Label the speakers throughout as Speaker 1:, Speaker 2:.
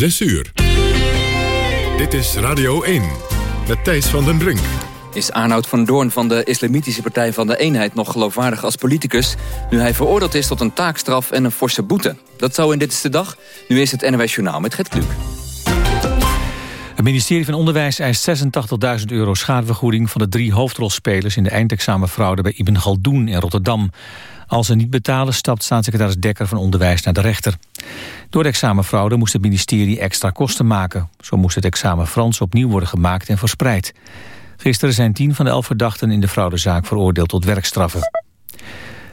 Speaker 1: 6 uur. Dit is Radio 1 met Thijs van den Brink.
Speaker 2: Is Arnoud van Doorn van de Islamitische Partij van de Eenheid... nog geloofwaardig als politicus... nu hij veroordeeld is tot een taakstraf en een forse boete? Dat zou in Dit is de Dag. Nu is het NWS Journaal met Gert Kluk.
Speaker 3: Het ministerie van Onderwijs eist 86.000 euro schadevergoeding... van de drie hoofdrolspelers in de eindexamenfraude bij Ibn Galdoen in Rotterdam. Als ze niet betalen stapt staatssecretaris Dekker van Onderwijs naar de rechter. Door de examenfraude moest het ministerie extra kosten maken. Zo moest het examen Frans opnieuw worden gemaakt en verspreid. Gisteren zijn tien van de elf verdachten in de fraudezaak veroordeeld tot werkstraffen.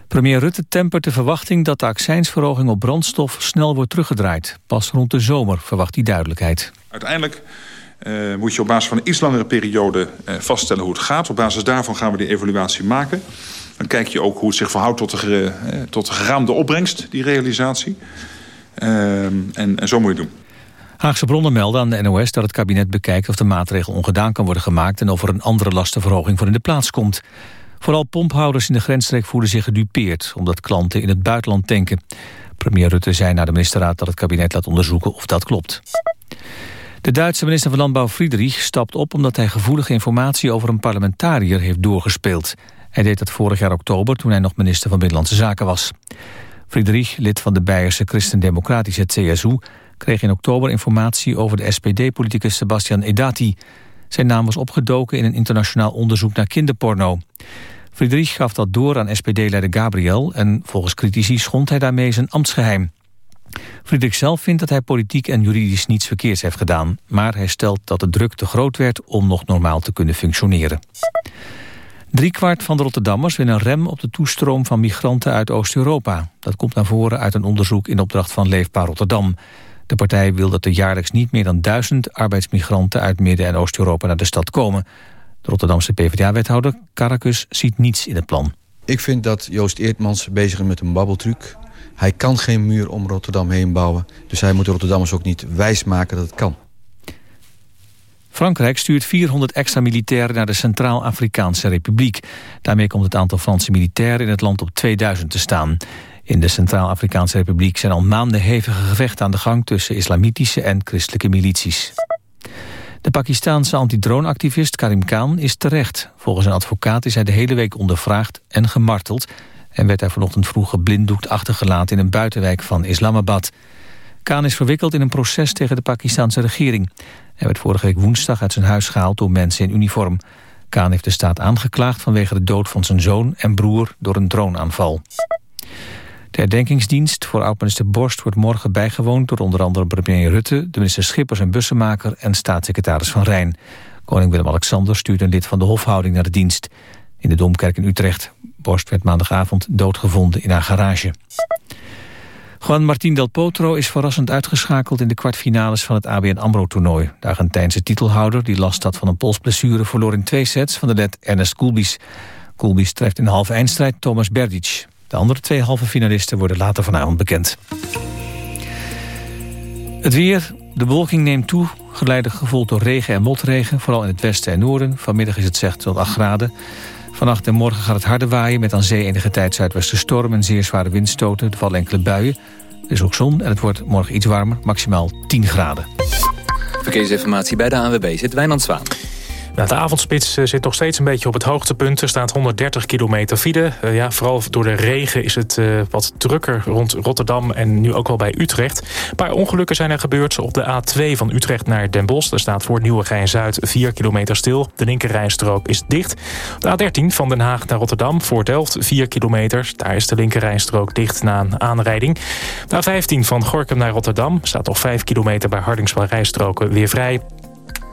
Speaker 3: Premier Rutte tempert de verwachting dat de accijnsverhoging op brandstof snel wordt teruggedraaid. Pas rond de zomer verwacht hij duidelijkheid.
Speaker 4: Uiteindelijk uh, moet je op basis van een iets langere periode uh, vaststellen hoe het gaat. Op basis daarvan gaan we die evaluatie maken. Dan kijk je ook hoe het zich verhoudt tot de, uh, tot de geraamde opbrengst, die realisatie. En, en zo moet je het doen.
Speaker 3: Haagse bronnen melden aan de NOS dat het kabinet bekijkt of de maatregel ongedaan kan worden gemaakt en of er een andere lastenverhoging voor in de plaats komt. Vooral pomphouders in de grensstreek voelen zich gedupeerd omdat klanten in het buitenland tanken. Premier Rutte zei naar de ministerraad dat het kabinet laat onderzoeken of dat klopt. De Duitse minister van Landbouw Friedrich stapt op omdat hij gevoelige informatie over een parlementariër heeft doorgespeeld. Hij deed dat vorig jaar oktober toen hij nog minister van Binnenlandse Zaken was. Friedrich, lid van de Beierse christendemocratische CSU, kreeg in oktober informatie over de SPD-politicus Sebastian Edati. Zijn naam was opgedoken in een internationaal onderzoek naar kinderporno. Friedrich gaf dat door aan SPD-leider Gabriel... en volgens critici schond hij daarmee zijn ambtsgeheim. Friedrich zelf vindt dat hij politiek en juridisch niets verkeerds heeft gedaan... maar hij stelt dat de druk te groot werd om nog normaal te kunnen functioneren. Driekwart van de Rotterdammers wil een rem op de toestroom van migranten uit Oost-Europa. Dat komt naar voren uit een onderzoek in opdracht van Leefbaar Rotterdam. De partij wil dat er jaarlijks niet meer dan duizend arbeidsmigranten uit Midden- en Oost-Europa naar de stad komen. De Rotterdamse PvdA-wethouder Karakus ziet niets in het plan.
Speaker 5: Ik vind dat Joost Eertmans bezig is met een babbeltruc. Hij kan geen muur om Rotterdam heen bouwen. Dus hij moet de Rotterdammers ook niet wijsmaken dat het kan.
Speaker 3: Frankrijk stuurt 400 extra militairen naar de Centraal-Afrikaanse Republiek. Daarmee komt het aantal Franse militairen in het land op 2000 te staan. In de Centraal-Afrikaanse Republiek zijn al maanden hevige gevechten aan de gang... tussen islamitische en christelijke milities. De Pakistaanse antidroneactivist Karim Khan is terecht. Volgens een advocaat is hij de hele week ondervraagd en gemarteld... en werd hij vanochtend vroeg geblinddoekt achtergelaten in een buitenwijk van Islamabad. Khan is verwikkeld in een proces tegen de Pakistanse regering. Hij werd vorige week woensdag uit zijn huis gehaald door mensen in uniform. Khan heeft de staat aangeklaagd vanwege de dood van zijn zoon en broer door een droneaanval. De herdenkingsdienst voor oud-minister Borst wordt morgen bijgewoond... door onder andere premier Rutte, de minister Schippers en Bussenmaker... en staatssecretaris Van Rijn. Koning Willem-Alexander stuurde een lid van de hofhouding naar de dienst. In de Domkerk in Utrecht. Borst werd maandagavond doodgevonden in haar garage. Juan Martín del Potro is verrassend uitgeschakeld in de kwartfinales van het ABN AMRO-toernooi. De Argentijnse titelhouder, die last had van een polsblessure... verloor in twee sets van de net Ernest Koulbis. Koulbis treft in de halve eindstrijd Thomas Berdic. De andere twee halve finalisten worden later vanavond bekend. Het weer, de bewolking neemt toe, geleidelijk gevolgd door regen en motregen... vooral in het westen en noorden. Vanmiddag is het zeg tot 8 graden. Vannacht en morgen gaat het harder waaien... met aan zee enige tijd zuidwestenstorm en zeer zware windstoten. Er vallen enkele buien. Er is ook zon en het wordt morgen iets warmer, maximaal 10 graden.
Speaker 2: Verkeersinformatie bij de ANWB zit Wijnand Zwaan.
Speaker 6: De avondspits eh, zit nog steeds een beetje op het hoogtepunt. Er staat 130 kilometer file. Uh, ja, vooral door de regen is het uh, wat drukker rond Rotterdam en nu ook wel bij Utrecht. Een paar ongelukken zijn er gebeurd op de A2 van Utrecht naar Den Bosch. Er staat voor Nieuwegein-Zuid 4 kilometer stil. De linkerrijstrook is dicht. De A13 van Den Haag naar Rotterdam voor Delft 4 kilometer. Daar is de linkerrijstrook dicht na een aanrijding. De A15 van Gorkum naar Rotterdam staat nog 5 kilometer bij Hardingswal rijstroken weer vrij.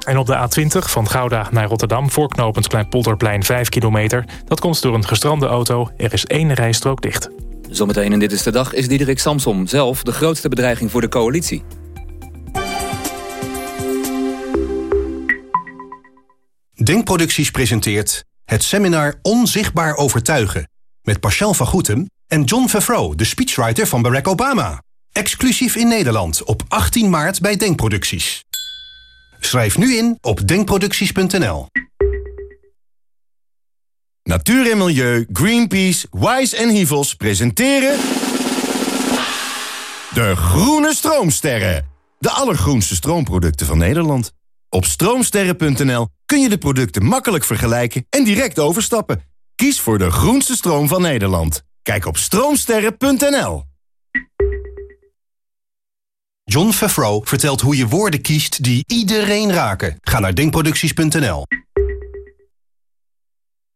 Speaker 6: En op de A20 van Gouda naar Rotterdam... voorknopend Kleinpolderplein 5 kilometer. Dat komt door een gestrande auto. Er is één rijstrook dicht.
Speaker 2: Zometeen in Dit is de Dag is Diederik Samsom zelf... de grootste bedreiging voor de coalitie.
Speaker 7: Denkproducties presenteert het seminar Onzichtbaar Overtuigen... met Pascal van Goetem en John Favreau, de speechwriter van Barack Obama. Exclusief in Nederland op 18 maart bij Denkproducties. Schrijf nu in op denkproducties.nl.
Speaker 8: Natuur en Milieu, Greenpeace, Wise en Hivels presenteren... De Groene Stroomsterren. De allergroenste stroomproducten van Nederland. Op stroomsterren.nl kun je de producten makkelijk vergelijken en direct overstappen. Kies voor de groenste stroom van Nederland. Kijk op stroomsterren.nl.
Speaker 7: John Favreau vertelt hoe je woorden kiest die iedereen raken. Ga naar denkproducties.nl.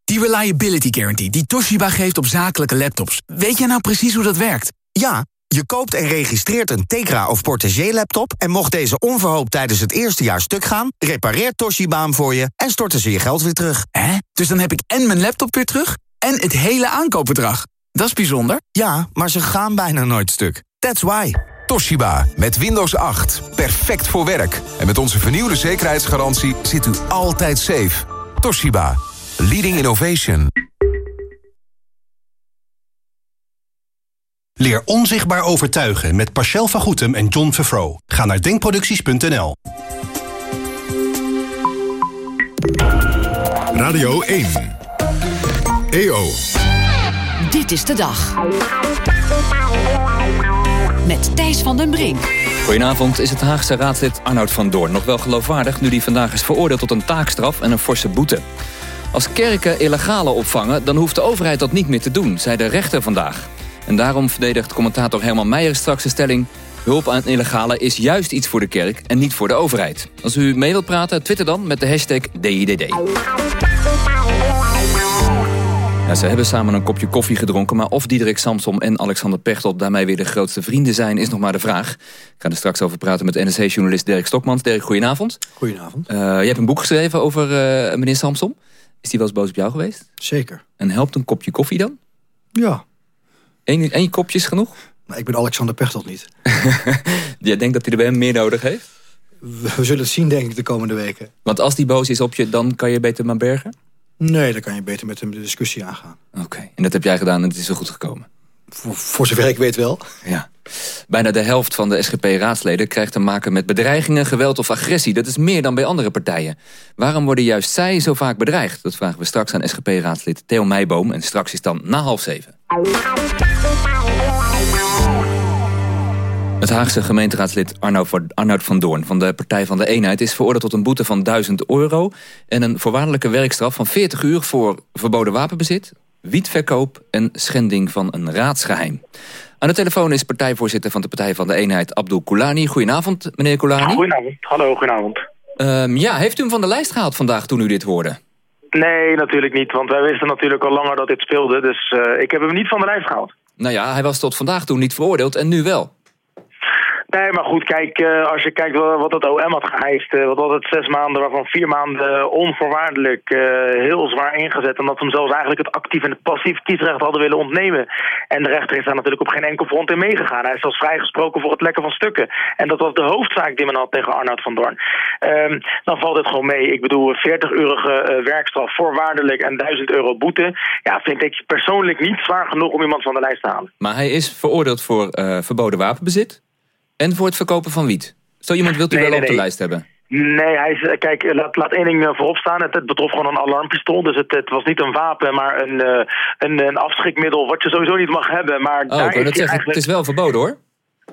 Speaker 9: Die Reliability Guarantee die Toshiba geeft op zakelijke laptops. Weet jij nou precies hoe dat werkt? Ja, je koopt en registreert een Tegra of Portagee laptop... en mocht deze onverhoopt tijdens het eerste jaar stuk gaan... repareert Toshiba hem voor je en storten ze je geld weer terug. Hè? Dus dan heb ik en mijn laptop weer terug en het hele aankoopbedrag. Dat is bijzonder. Ja, maar ze gaan bijna nooit stuk. That's why.
Speaker 10: Toshiba, met Windows 8. Perfect voor werk. En met onze vernieuwde zekerheidsgarantie zit u altijd safe. Toshiba, leading innovation.
Speaker 7: Leer onzichtbaar overtuigen met Pascal van Goetem en John Favreau. Ga naar denkproducties.nl.
Speaker 1: Radio 1. EO.
Speaker 11: Dit is de dag. Met Thijs van den Brink.
Speaker 2: Goedenavond, is het Haagse raadslid Arnoud van Doorn nog wel geloofwaardig... nu die vandaag is veroordeeld tot een taakstraf en een forse boete? Als kerken illegale opvangen, dan hoeft de overheid dat niet meer te doen... zei de rechter vandaag. En daarom verdedigt commentator Herman Meijer straks de stelling... hulp aan illegale is juist iets voor de kerk en niet voor de overheid. Als u mee wilt praten, twitter dan met de hashtag DIDD. Ja, ze hebben samen een kopje koffie gedronken... maar of Diederik Samsom en Alexander Pechtold daarmee weer de grootste vrienden zijn... is nog maar de vraag. Ik ga er straks over praten met NRC-journalist Dirk Stokmans. Dirk, goedenavond.
Speaker 12: Goedenavond.
Speaker 2: Uh, je hebt een boek geschreven over uh, meneer Samsom. Is die wel eens boos op jou geweest?
Speaker 12: Zeker.
Speaker 2: En helpt een kopje koffie dan?
Speaker 12: Ja.
Speaker 2: Eén, één kopje is genoeg?
Speaker 12: Nou, ik ben Alexander Pechtold niet.
Speaker 2: Jij denkt dat hij er bij hem meer nodig heeft?
Speaker 12: We, we zullen het zien, denk ik, de komende weken.
Speaker 2: Want als die boos is op je, dan kan je beter maar bergen?
Speaker 12: Nee, dan kan je beter met hem de discussie aangaan.
Speaker 2: Oké, en dat heb jij gedaan en het is zo goed gekomen?
Speaker 12: Voor, voor zover ik weet wel.
Speaker 2: Ja. Bijna de helft van de SGP-raadsleden krijgt te maken met bedreigingen, geweld of agressie. Dat is meer dan bij andere partijen. Waarom worden juist zij zo vaak bedreigd? Dat vragen we straks aan SGP-raadslid Theo Meijboom. En straks is dan na half zeven. Het Haagse gemeenteraadslid Arnoud van Doorn van de Partij van de Eenheid... is veroordeeld tot een boete van 1000 euro... en een voorwaardelijke werkstraf van 40 uur voor verboden wapenbezit... wietverkoop en schending van een raadsgeheim. Aan de telefoon is partijvoorzitter van de Partij van de Eenheid... Abdul Koulani. Goedenavond, meneer Koulani.
Speaker 13: Goedenavond. Hallo, goedenavond.
Speaker 2: Um, ja, heeft u hem van de lijst gehaald vandaag toen u dit hoorde?
Speaker 13: Nee, natuurlijk niet. Want wij wisten natuurlijk al langer dat dit speelde. Dus uh, ik heb hem niet van de lijst gehaald.
Speaker 2: Nou ja, hij was tot vandaag toen niet veroordeeld en nu wel.
Speaker 13: Nee, maar goed, kijk, uh, als je kijkt wat, het OM had geëist, uh, wat was het zes maanden, waarvan vier maanden onvoorwaardelijk uh, heel zwaar ingezet. En dat ze hem zelfs eigenlijk het actief en het passief kiesrecht hadden willen ontnemen. En de rechter is daar natuurlijk op geen enkel front in meegegaan. Hij is zelfs vrijgesproken voor het lekken van stukken. En dat was de hoofdzaak die men had tegen Arnoud van Doorn. Um, dan valt het gewoon mee. Ik bedoel, 40-urige werkstraf voorwaardelijk en 1000 euro boete. Ja, vind ik persoonlijk niet zwaar genoeg om iemand van de lijst te halen.
Speaker 2: Maar hij is veroordeeld voor verboden wapenbezit? En voor het verkopen van wiet. Zo iemand wilt u
Speaker 13: nee,
Speaker 2: wel
Speaker 13: nee,
Speaker 2: op de
Speaker 13: nee.
Speaker 2: lijst hebben?
Speaker 13: Nee, hij is, kijk, laat, laat één ding voorop staan. Het, het betrof gewoon een alarmpistool. Dus het, het was niet een wapen, maar een, uh, een, een afschrikmiddel... wat je sowieso niet mag hebben. Maar
Speaker 2: oh, ik wil dat zeggen, eigenlijk... het is wel verboden hoor.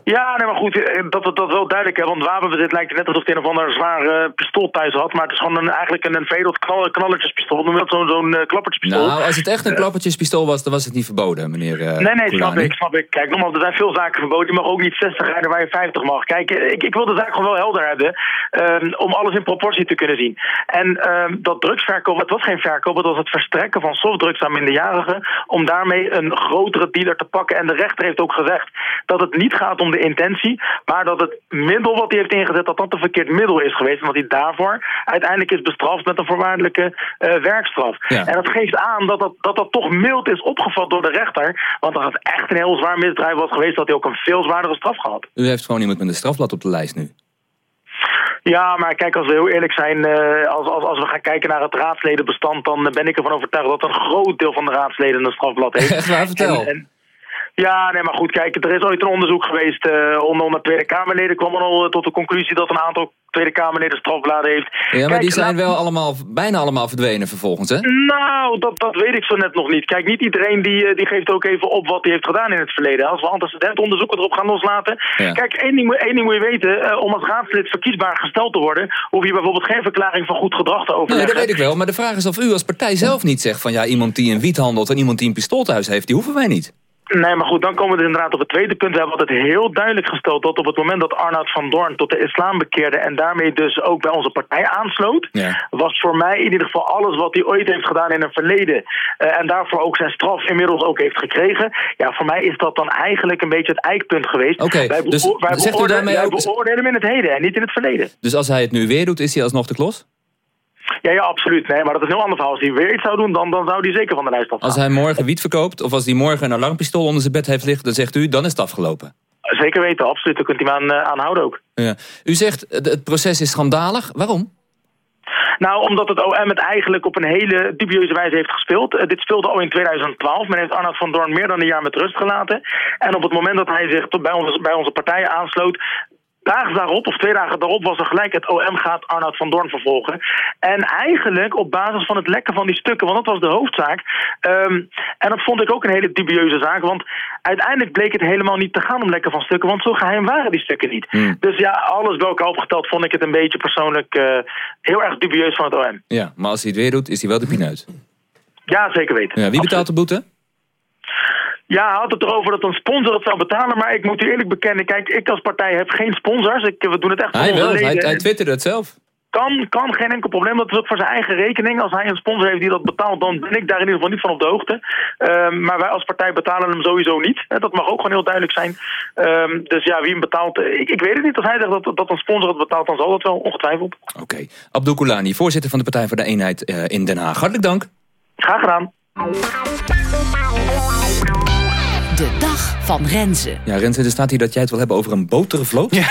Speaker 13: Ja, nee, maar goed, dat we dat wel duidelijk hebben. Want wapenbezit lijkt het net alsof hij een of ander zwaar uh, pistool thuis had. Maar het is gewoon een, eigenlijk een, een vedeld knal, knallertjespistool. Noem dat zo'n zo'n uh, klappertjespistool?
Speaker 2: Nou, als het echt een klappertjespistool was, dan was het niet verboden, meneer uh,
Speaker 13: Nee, nee, snap ik, snap ik. Kijk, nogmaals, er zijn veel zaken verboden. Je mag ook niet 60 rijden waar je 50 mag. Kijk, ik, ik wil de zaak gewoon wel helder hebben. Um, om alles in proportie te kunnen zien. En um, dat drugsverkoop, het was geen verkoop. Het was het verstrekken van softdrugs aan minderjarigen. Om daarmee een grotere dealer te pakken. En de rechter heeft ook gezegd dat het niet gaat om de intentie. Maar dat het middel wat hij heeft ingezet, dat dat een verkeerd middel is geweest. En dat hij daarvoor uiteindelijk is bestraft met een voorwaardelijke uh, werkstraf.
Speaker 2: Ja.
Speaker 13: En dat geeft aan dat dat, dat dat toch mild is opgevat door de rechter. Want als het echt een heel zwaar misdrijf was geweest, had hij ook een veel zwaardere straf gehad.
Speaker 2: U heeft gewoon iemand met een strafblad op de lijst nu.
Speaker 13: Ja, maar kijk, als we heel eerlijk zijn, uh, als, als, als we gaan kijken naar het raadsledenbestand, dan ben ik ervan overtuigd dat een groot deel van de raadsleden een strafblad heeft.
Speaker 2: Echt waar, vertel.
Speaker 13: En, en, Ja, nee, maar goed, kijk, er is ooit een onderzoek geweest uh, onder, onder Tweede Kamerleden. kwam al tot de conclusie dat een aantal Tweede Kamerleden strafbladen heeft.
Speaker 2: Ja, maar
Speaker 13: Kijk,
Speaker 2: die zijn
Speaker 13: laat-
Speaker 2: wel allemaal, bijna allemaal verdwenen vervolgens, hè?
Speaker 13: Nou, dat, dat weet ik zo net nog niet. Kijk, niet iedereen die, eh, die geeft ook even op wat hij heeft gedaan in het verleden. Als we antecedentonderzoeken erop gaan loslaten.
Speaker 2: Ja.
Speaker 13: Kijk, één ding, moet- één ding moet je weten. eh, om als raadslid verkiesbaar gesteld te worden... hoef je bijvoorbeeld geen verklaring van goed gedrag te
Speaker 2: Nee,
Speaker 13: overleggen.
Speaker 2: dat weet ik wel. Maar de vraag is of u als partij zelf niet zegt van... ja, iemand die een wiet handelt en iemand die een pistool thuis heeft... die hoeven wij niet.
Speaker 13: Nee, maar goed, dan komen we dus inderdaad op het tweede punt. We hebben altijd heel duidelijk gesteld dat op het moment dat Arnoud van Doorn tot de islam bekeerde... en daarmee dus ook bij onze partij aansloot...
Speaker 2: Ja.
Speaker 13: was voor mij in ieder geval alles wat hij ooit heeft gedaan in een verleden... eh, en daarvoor ook zijn straf inmiddels ook heeft gekregen... ja, voor mij is dat dan eigenlijk een beetje het eikpunt geweest.
Speaker 2: Oké,
Speaker 13: wij
Speaker 2: dus
Speaker 13: wij
Speaker 2: zegt u daarmee ook-
Speaker 13: beoordelen hem in het heden en niet in het verleden.
Speaker 2: Dus als hij het nu weer doet, is hij alsnog de klos?
Speaker 13: Ja, ja, absoluut. Nee, maar dat is een heel ander verhaal. Als hij weer iets zou doen, dan, dan zou hij zeker van de lijst afgaan.
Speaker 2: Als hij morgen wiet verkoopt of als hij morgen een alarmpistool onder zijn bed heeft liggen... dan zegt u, dan is het afgelopen.
Speaker 13: Zeker weten, absoluut. Daar kunt hij aan, eh, aan houden ook.
Speaker 2: Ja. U zegt, het proces is schandalig. Waarom?
Speaker 13: Nou, omdat het OM het eigenlijk op een hele dubieuze wijze heeft gespeeld. Eh, dit speelde al in 2012. Men heeft Arnoud van Doorn meer dan een jaar met rust gelaten. En op het moment dat hij zich tot bij, onze, bij onze partijen aansloot... Dagen daarop, of twee dagen daarop, was er gelijk het OM gaat Arnoud van Doorn vervolgen. En eigenlijk op basis van het lekken van die stukken, want dat was de hoofdzaak. Ehm, en dat vond ik ook een hele dubieuze zaak, want uiteindelijk bleek het helemaal niet te gaan om lekken van stukken, want zo geheim waren die stukken niet.
Speaker 2: Hmm.
Speaker 13: Dus ja, alles bij elkaar opgeteld vond ik het een beetje persoonlijk eh, heel erg dubieus van het OM.
Speaker 2: Ja, maar als hij het weer doet, is hij wel de pineut.
Speaker 13: Ja, zeker weten.
Speaker 2: Ja, wie betaalt de boete?
Speaker 13: Ja, hij had het erover dat een sponsor het zou betalen. Maar ik moet u eerlijk bekennen, kijk, ik als partij heb geen sponsors. Ik, we doen het echt voor
Speaker 2: Hij
Speaker 13: onze
Speaker 2: wel, hij,
Speaker 13: leden.
Speaker 2: hij twitterde het zelf.
Speaker 13: Kan, kan geen enkel probleem. Dat is ook voor zijn eigen rekening. Als hij een sponsor heeft die dat betaalt, dan ben ik daar in ieder geval niet van op de hoogte. Ehm, maar wij als partij betalen hem sowieso niet. Dat mag ook gewoon heel duidelijk zijn. Ehm, dus ja, wie hem betaalt, eh, ik, ik weet het niet. Als hij zegt dat, dat een sponsor het betaalt, dan zal dat wel, ongetwijfeld.
Speaker 2: Oké. Abdul Koulani, voorzitter van de Partij voor de Eenheid eh, in Den Haag. Hartelijk dank.
Speaker 13: Graag gedaan.
Speaker 11: De dag van Renze.
Speaker 2: Ja, Renze, er staat hier dat jij het wil hebben over een botervloot. Ja.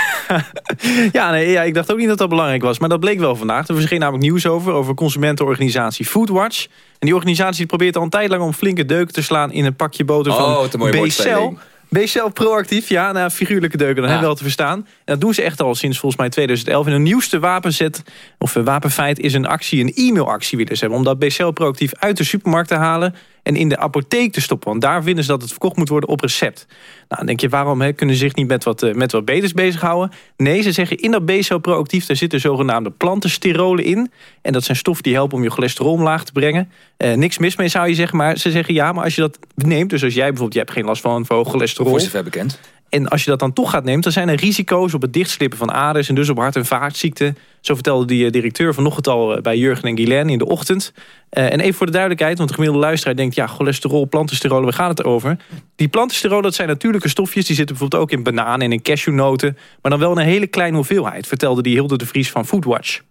Speaker 14: Ja, nee, ja, ik dacht ook niet dat dat belangrijk was. Maar dat bleek wel vandaag. Er verscheen namelijk nieuws over, over consumentenorganisatie Foodwatch. En die organisatie die probeert al een tijd lang om flinke deuken te slaan... in een pakje boter
Speaker 2: Oh,
Speaker 14: van
Speaker 2: woordspeling.
Speaker 14: B-Cell proactief, ja, nou, figuurlijke deuken, dan hebben we wel te verstaan. En dat doen ze echt al sinds volgens mij 2011. En hun nieuwste wapenzet, of eh, wapenfeit, is een actie, een e-mailactie willen ze hebben. Om dat B-Cell proactief uit de supermarkt te halen en in de apotheek te stoppen. Want daar vinden ze dat het verkocht moet worden op recept. Nou, dan denk je, waarom hè, kunnen ze zich niet met wat, eh, met wat beters bezighouden? Nee, ze zeggen in dat B-cel proactief... daar zitten zogenaamde plantensterolen in. En dat zijn stoffen die helpen om je cholesterol omlaag te brengen. Eh, niks mis mee zou je zeggen, maar ze zeggen ja... maar als je dat neemt, dus als jij bijvoorbeeld... je hebt geen last van verhoogd cholesterol...
Speaker 2: Voor zover bekend.
Speaker 14: En als je dat dan toch gaat nemen, dan zijn er risico's op het dichtslippen van aders... en dus op hart- en vaatziekten. Zo vertelde die eh, directeur vanochtend al eh, bij Jurgen en Guylaine in de ochtend. Eh, en even voor de duidelijkheid, want de gemiddelde luisteraar denkt... ja, cholesterol, plantensterolen, waar gaat het over? Die plantensterolen, dat zijn natuurlijke stofjes... die zitten bijvoorbeeld ook in bananen en in cashewnoten... maar dan wel in een hele kleine hoeveelheid... vertelde die Hilde de Vries van Foodwatch.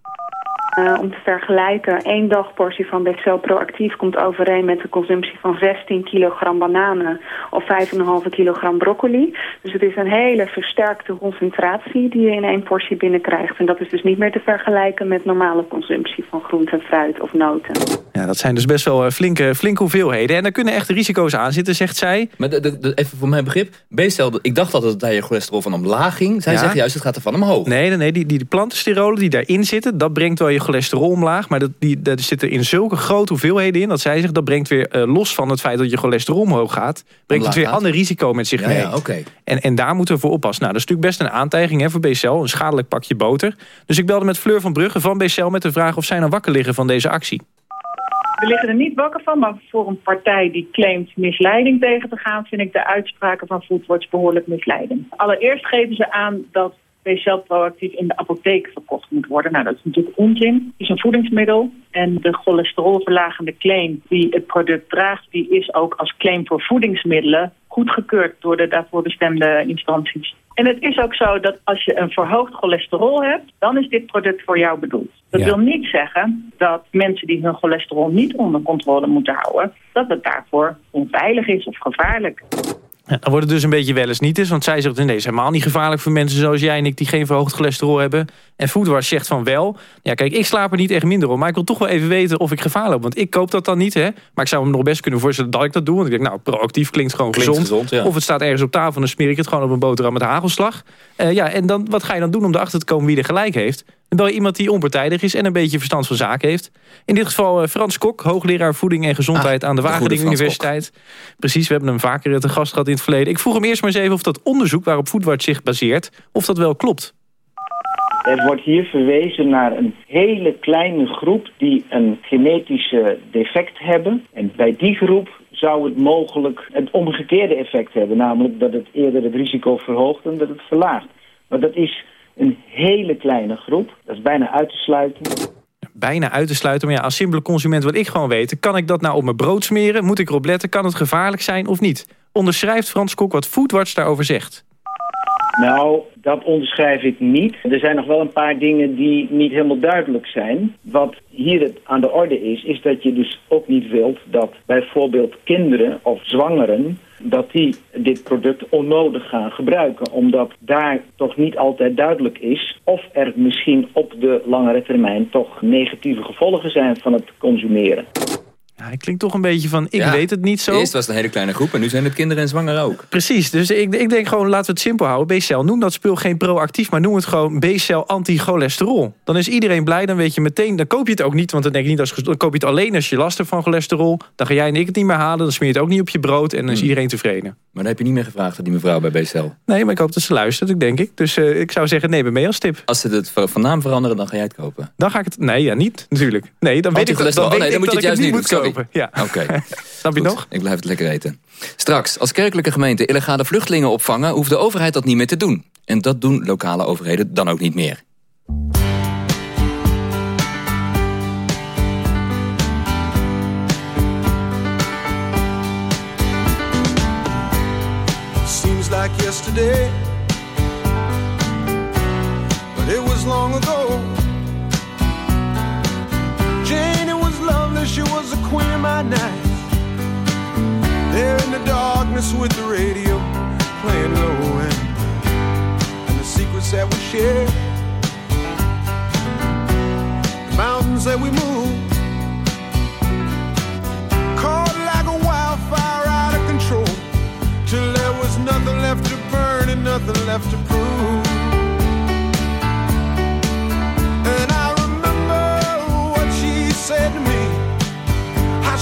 Speaker 15: Uh, om te vergelijken, één dagportie van Bexel Proactief komt overeen met de consumptie van 16 kilogram bananen of 5,5 kilogram broccoli. Dus het is een hele versterkte concentratie die je in één portie binnenkrijgt. En dat is dus niet meer te vergelijken met normale consumptie van groente, fruit of noten.
Speaker 14: Ja, dat zijn dus best wel eh, flinke, flinke hoeveelheden. En daar kunnen echt risico's aan zitten, zegt zij.
Speaker 2: Maar de, de, de- even voor mijn begrip. B-cel, ik dacht altijd dat daar je cholesterol van omlaag ging. Zij
Speaker 14: Ja.
Speaker 2: zeggen juist, het gaat er van omhoog.
Speaker 14: Nee, nee, nee die, die, die plantensterolen die daarin zitten... dat brengt wel je cholesterol omlaag. Maar dat, die, dat zitten in zulke grote hoeveelheden in... dat zij zegt, dat brengt weer eh, los van het feit dat je cholesterol omhoog gaat... brengt
Speaker 2: Omlaag
Speaker 14: het weer ander risico met zich
Speaker 2: Ja,
Speaker 14: mee.
Speaker 2: ja, oké.
Speaker 14: En, en daar moeten we voor oppassen. Nou, dat is natuurlijk best een aantijging hè, voor BCL. Een schadelijk pakje boter. Dus ik belde met Fleur van Brugge van BCL met de vraag... of zij nou wakker liggen van deze actie.
Speaker 16: We liggen er niet wakker van, maar voor een partij die claimt misleiding tegen te gaan, vind ik de uitspraken van Foodwatch behoorlijk misleidend. Allereerst geven ze aan dat BCL proactief in de apotheek verkocht moet worden. Nou, dat is natuurlijk onzin. Het is een voedingsmiddel en de cholesterolverlagende claim die het product draagt, die is ook als claim voor voedingsmiddelen goedgekeurd door de daarvoor bestemde instanties. En het is ook zo dat als je een verhoogd cholesterol hebt, dan is dit product voor jou bedoeld. Dat
Speaker 14: Ja.
Speaker 16: wil niet zeggen dat mensen die hun cholesterol niet onder controle moeten houden, dat het daarvoor onveilig is of gevaarlijk.
Speaker 14: Ja, dan wordt het dus een beetje wel eens niet eens. Want zij zegt, nee, het is helemaal niet gevaarlijk voor mensen zoals jij en ik... die geen verhoogd cholesterol hebben. En Foodwatch zegt van wel. Ja, kijk, ik slaap er niet echt minder om. Maar ik wil toch wel even weten of ik gevaar loop. Want ik koop dat dan niet, hè. Maar ik zou me nog best kunnen voorstellen dat ik dat doe. Want ik denk, nou, proactief klinkt gewoon
Speaker 2: Klinkt
Speaker 14: gezond.
Speaker 2: gezond, ja.
Speaker 14: Of het staat ergens op tafel en dan smeer ik het gewoon op een boterham met hagelslag. Eh, ja, en dan, wat ga je dan doen om erachter te komen wie er gelijk heeft? Je iemand die onpartijdig is en een beetje verstand van zaken heeft. In dit geval eh, Frans Kok, hoogleraar voeding en gezondheid
Speaker 2: Ah,
Speaker 14: aan de Wageningen
Speaker 2: Kok.
Speaker 14: Universiteit. Precies, we hebben hem vaker te gast gehad in het verleden. Ik vroeg hem eerst maar eens even of dat onderzoek waarop Foodwatch zich baseert, of dat wel klopt.
Speaker 17: Er wordt hier verwezen naar een hele kleine groep die een genetische defect hebben. En bij die groep zou het mogelijk het omgekeerde effect hebben. Namelijk dat het eerder het risico verhoogt en dat het verlaagt. Maar dat is een hele kleine groep. Dat is bijna uit te sluiten.
Speaker 14: Bijna uit te sluiten, maar ja, als simpele consument wil ik gewoon weten... kan ik dat nou op mijn brood smeren? Moet ik erop letten? Kan het gevaarlijk zijn of niet? Onderschrijft Frans Kok wat Foodwatch daarover zegt.
Speaker 17: Nou, dat onderschrijf ik niet. Er zijn nog wel een paar dingen die niet helemaal duidelijk zijn. Wat hier aan de orde is, is dat je dus ook niet wilt dat bijvoorbeeld kinderen of zwangeren dat die dit product onnodig gaan gebruiken. Omdat daar toch niet altijd duidelijk is of er misschien op de langere termijn toch negatieve gevolgen zijn van het consumeren.
Speaker 14: Ja, hij klinkt toch een beetje van, ik
Speaker 2: Ja,
Speaker 14: weet het niet zo.
Speaker 2: Eerst was het een hele kleine groep en nu zijn het kinderen en zwangeren ook.
Speaker 14: Precies, dus ik, ik denk gewoon, laten we het simpel houden. B-cel, noem dat spul geen proactief, maar noem het gewoon B-cel anti-cholesterol. Dan is iedereen blij, dan weet je meteen, dan koop je het ook niet. Want dan denk je niet, als, dan koop je het alleen als je last hebt van cholesterol. Dan ga jij en ik het niet meer halen, dan smeer je het ook niet op je brood en dan is
Speaker 2: Hmm.
Speaker 14: iedereen tevreden.
Speaker 2: Maar dan heb je niet meer gevraagd aan die mevrouw bij BCL.
Speaker 14: Nee, maar ik hoop dat ze luistert, ik denk ik. Dus eh, ik zou zeggen, neem me mee als tip.
Speaker 2: Als ze het van naam veranderen, dan ga jij het kopen.
Speaker 14: Dan ga ik het... Nee, ja, niet, natuurlijk. Nee, dan weet ik, dan
Speaker 2: Oh,
Speaker 14: weet
Speaker 2: nee,
Speaker 14: ik
Speaker 2: dan moet je het
Speaker 14: ik
Speaker 2: juist
Speaker 14: het
Speaker 2: niet
Speaker 14: moet
Speaker 2: doen.
Speaker 14: Kopen. Ja.
Speaker 2: Oké.
Speaker 14: Snap je
Speaker 2: Goed,
Speaker 14: nog?
Speaker 2: Ik blijf het lekker eten. Straks, als kerkelijke gemeente illegale vluchtelingen opvangen... hoeft de overheid dat niet meer te doen. En dat doen lokale overheden dan ook niet meer.
Speaker 18: Seems like yesterday, but it was long ago. Jane, it was lovely, she was night. There in the darkness with the radio playing low end, and the secrets that we shared, the mountains that we moved. Caught like a wildfire out of control till there was nothing left to burn and nothing left to prove. And I remember what she said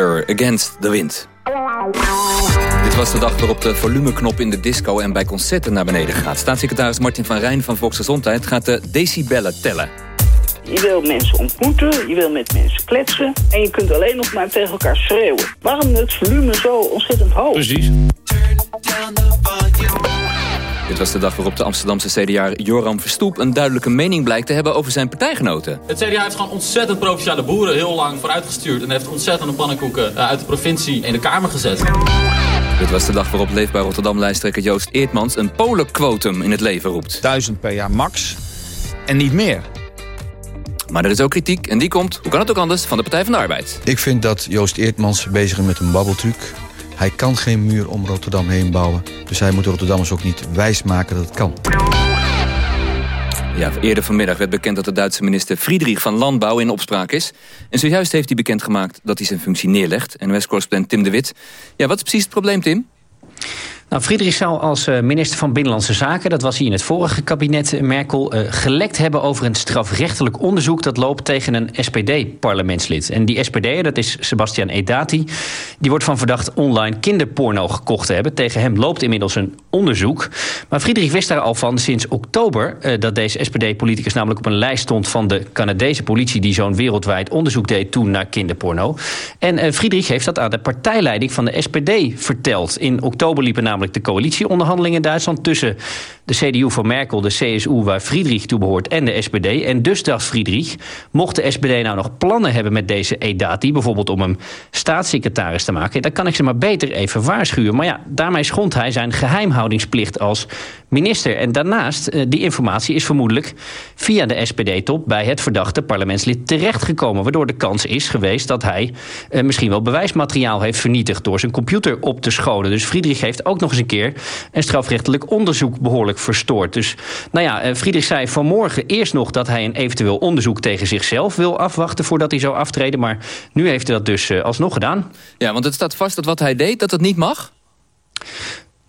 Speaker 18: Against the Wind.
Speaker 2: Dit was de dag waarop de volumeknop in de disco en bij concerten naar beneden gaat. Staatssecretaris Martin van Rijn van Volksgezondheid gaat de decibellen tellen.
Speaker 19: Je wil mensen ontmoeten, je wil met mensen kletsen... en je kunt alleen nog maar tegen elkaar schreeuwen. Waarom het volume zo ontzettend hoog?
Speaker 2: Precies. Dit was de dag waarop de Amsterdamse CDA Joram Verstoep... een duidelijke mening blijkt te hebben over zijn partijgenoten.
Speaker 20: Het CDA heeft gewoon ontzettend provinciale boeren heel lang vooruitgestuurd... en heeft ontzettende pannenkoeken eh, uit de provincie in de Kamer gezet.
Speaker 2: Dit was de dag waarop Leefbaar Rotterdam-lijsttrekker Joost Eertmans... een polenquotum in het leven roept.
Speaker 21: Duizend per jaar max en niet meer.
Speaker 2: Maar er is ook kritiek en die komt, hoe kan het ook anders, van de Partij van de Arbeid.
Speaker 5: Ik vind dat Joost Eertmans bezig is met een babbeltruc. Hij kan geen muur om Rotterdam heen bouwen. Dus hij moet de Rotterdammers ook niet wijsmaken dat het kan.
Speaker 2: Ja, eerder vanmiddag werd bekend dat de Duitse minister Friedrich van Landbouw in opspraak is. En zojuist heeft hij bekendgemaakt dat hij zijn functie neerlegt. En correspondent Tim de Wit. Ja, wat is precies het probleem, Tim?
Speaker 22: Nou, Friedrich zou als eh, minister van Binnenlandse Zaken, dat was hij in het vorige kabinet eh, Merkel, uh, gelekt hebben over een strafrechtelijk onderzoek dat loopt tegen een SPD-parlementslid. En die SPD, dat is Sebastian Edati, die wordt van verdacht online kinderporno gekocht te hebben. Tegen hem loopt inmiddels een onderzoek. Maar Friedrich wist daar al van sinds oktober dat deze SPD-politicus namelijk op een lijst stond van de Canadese politie die zo'n wereldwijd onderzoek deed toen naar kinderporno. En Friedrich heeft dat aan de partijleiding van de SPD verteld. In oktober liepen namelijk de coalitieonderhandelingen in Duitsland tussen de CDU van Merkel, de CSU waar Friedrich toe behoort en de SPD. En dus dacht Friedrich, mocht de SPD nou nog plannen hebben met deze Edati, bijvoorbeeld om hem staatssecretaris te maken, dan kan ik ze maar beter even waarschuwen. Maar ja, daarmee schond hij zijn geheimhoudingsplicht als minister. En daarnaast, eh, die informatie is vermoedelijk via de SPD-top bij het verdachte parlementslid terechtgekomen. Waardoor de kans is geweest dat hij eh, misschien wel bewijsmateriaal heeft vernietigd door zijn computer op te scholen. Dus Friedrich heeft ook nog eens een keer een strafrechtelijk onderzoek behoorlijk verstoord. Dus nou ja, eh, Friedrich zei vanmorgen eerst nog dat hij een eventueel onderzoek tegen zichzelf wil afwachten voordat hij zou aftreden. Maar nu heeft hij dat dus alsnog gedaan.
Speaker 2: Ja, want het staat vast dat wat hij deed, dat het niet mag?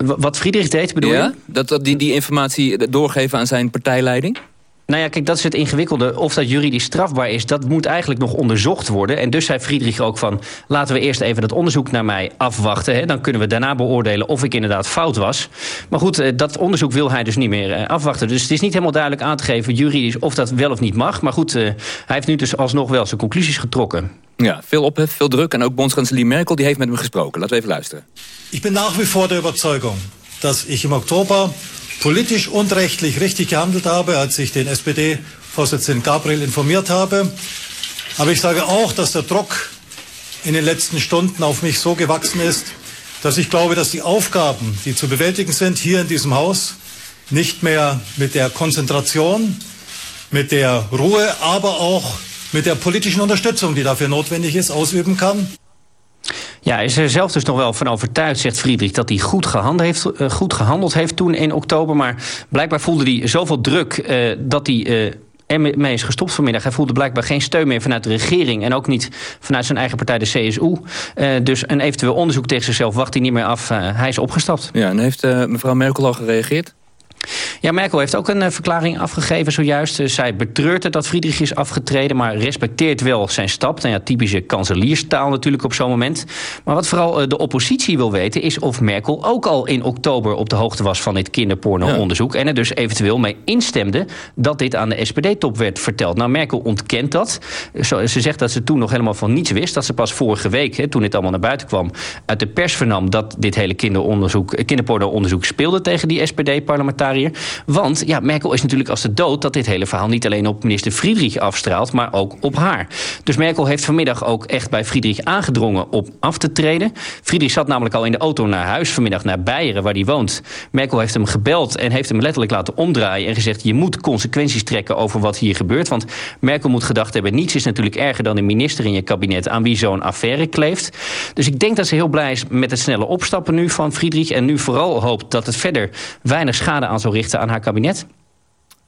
Speaker 22: Wat Friedrich deed, bedoel
Speaker 2: ja,
Speaker 22: je?
Speaker 2: Dat, dat die, die informatie doorgeven aan zijn partijleiding?
Speaker 22: Nou ja, kijk, dat is het ingewikkelde. Of dat juridisch strafbaar is, dat moet eigenlijk nog onderzocht worden. En dus zei Friedrich ook van... laten we eerst even dat onderzoek naar mij afwachten. Hè. Dan kunnen we daarna beoordelen of ik inderdaad fout was. Maar goed, eh, dat onderzoek wil hij dus niet meer eh, afwachten. Dus het is niet helemaal duidelijk aan te geven juridisch... of dat wel of niet mag. Maar goed, eh, hij heeft nu dus alsnog wel zijn conclusies getrokken.
Speaker 2: Ja, veel ophef, veel druk. En ook bondskanselier Merkel die heeft met hem gesproken. Laten we even luisteren.
Speaker 23: Ik ben nach wie vor der Überzeugung, dass ich im Oktober politisch und rechtlich richtig gehandelt habe, als ich den SPD-Vorsitzenden Gabriel informiert habe. Aber ich sage auch, dass der Druck in den letzten Stunden auf mich so gewachsen ist, dass ich glaube, dass die Aufgaben, die zu bewältigen sind hier in diesem Haus, nicht mehr mit der Konzentration, mit der Ruhe, aber auch mit der politischen Unterstützung, die dafür notwendig ist, ausüben kann.
Speaker 22: Ja, hij is er zelf dus nog wel van overtuigd, zegt Friedrich... dat hij goed gehandeld heeft, uh, goed gehandeld heeft toen in oktober. Maar blijkbaar voelde hij zoveel druk uh, dat hij... Uh, ermee is gestopt vanmiddag. Hij voelde blijkbaar geen steun meer vanuit de regering... en ook niet vanuit zijn eigen partij, de CSU. Uh, dus een eventueel onderzoek tegen zichzelf wacht hij niet meer af. Uh, hij is opgestapt.
Speaker 2: Ja, en heeft uh, mevrouw Merkel al gereageerd?
Speaker 22: Ja, Merkel heeft ook een uh, verklaring afgegeven zojuist. Uh, zij betreurt het dat Friedrich is afgetreden... maar respecteert wel zijn stap. Nou ja, typische kanselierstaal natuurlijk op zo'n moment. Maar wat vooral uh, de oppositie wil weten... is of Merkel ook al in oktober op de hoogte was van dit kinderporno-onderzoek... Ja. en er dus eventueel mee instemde dat dit aan de SPD-top werd verteld. Nou, Merkel ontkent dat. Zo, ze zegt dat ze toen nog helemaal van niets wist. Dat ze pas vorige week, hè, toen dit allemaal naar buiten kwam... uit de pers vernam dat dit hele kinderonderzoek, kinderporno-onderzoek speelde... tegen die SPD-parlementariër. Want ja, Merkel is natuurlijk als de dood dat dit hele verhaal niet alleen op minister Friedrich afstraalt, maar ook op haar. Dus Merkel heeft vanmiddag ook echt bij Friedrich aangedrongen op af te treden. Friedrich zat namelijk al in de auto naar huis vanmiddag naar Beieren, waar hij woont. Merkel heeft hem gebeld en heeft hem letterlijk laten omdraaien en gezegd: je moet consequenties trekken over wat hier gebeurt. Want Merkel moet gedacht hebben: niets is natuurlijk erger dan een minister in je kabinet aan wie zo'n affaire kleeft. Dus ik denk dat ze heel blij is met het snelle opstappen nu van Friedrich en nu vooral hoopt dat het verder weinig schade aan zal richten aan haar kabinet.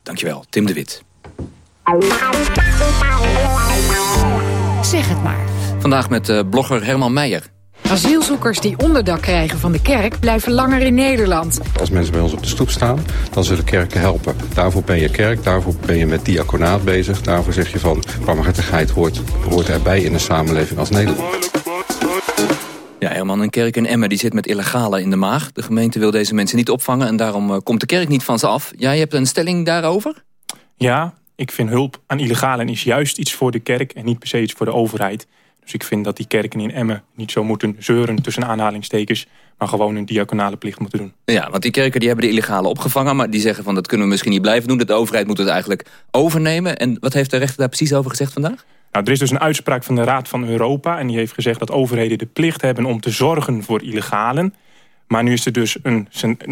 Speaker 2: Dankjewel, Tim de Wit.
Speaker 11: Zeg het maar.
Speaker 2: Vandaag met uh, blogger Herman Meijer.
Speaker 24: Asielzoekers die onderdak krijgen van de kerk blijven langer in Nederland.
Speaker 25: Als mensen bij ons op de stoep staan, dan zullen kerken helpen. Daarvoor ben je kerk, daarvoor ben je met diaconaat bezig. Daarvoor zeg je van, barmhartigheid hoort, hoort erbij in de samenleving als Nederland.
Speaker 2: Herman, een kerk in Emmen die zit met illegale in de maag. De gemeente wil deze mensen niet opvangen en daarom eh, komt de kerk niet van ze af. Jij hebt een stelling daarover?
Speaker 26: Ja, ik vind hulp aan illegalen is juist iets voor de kerk en niet per se iets voor de overheid. Dus ik vind dat die kerken in Emmen niet zo moeten zeuren tussen aanhalingstekens, maar gewoon een diaconale plicht moeten doen.
Speaker 2: Ja, want die kerken die hebben de illegale opgevangen, maar die zeggen van dat kunnen we misschien niet blijven doen. Dat de overheid moet het eigenlijk overnemen. En wat heeft de rechter daar precies over gezegd vandaag?
Speaker 26: Nou, er is dus een uitspraak van de Raad van Europa en die heeft gezegd dat overheden de plicht hebben om te zorgen voor illegalen. Maar nu is er dus een,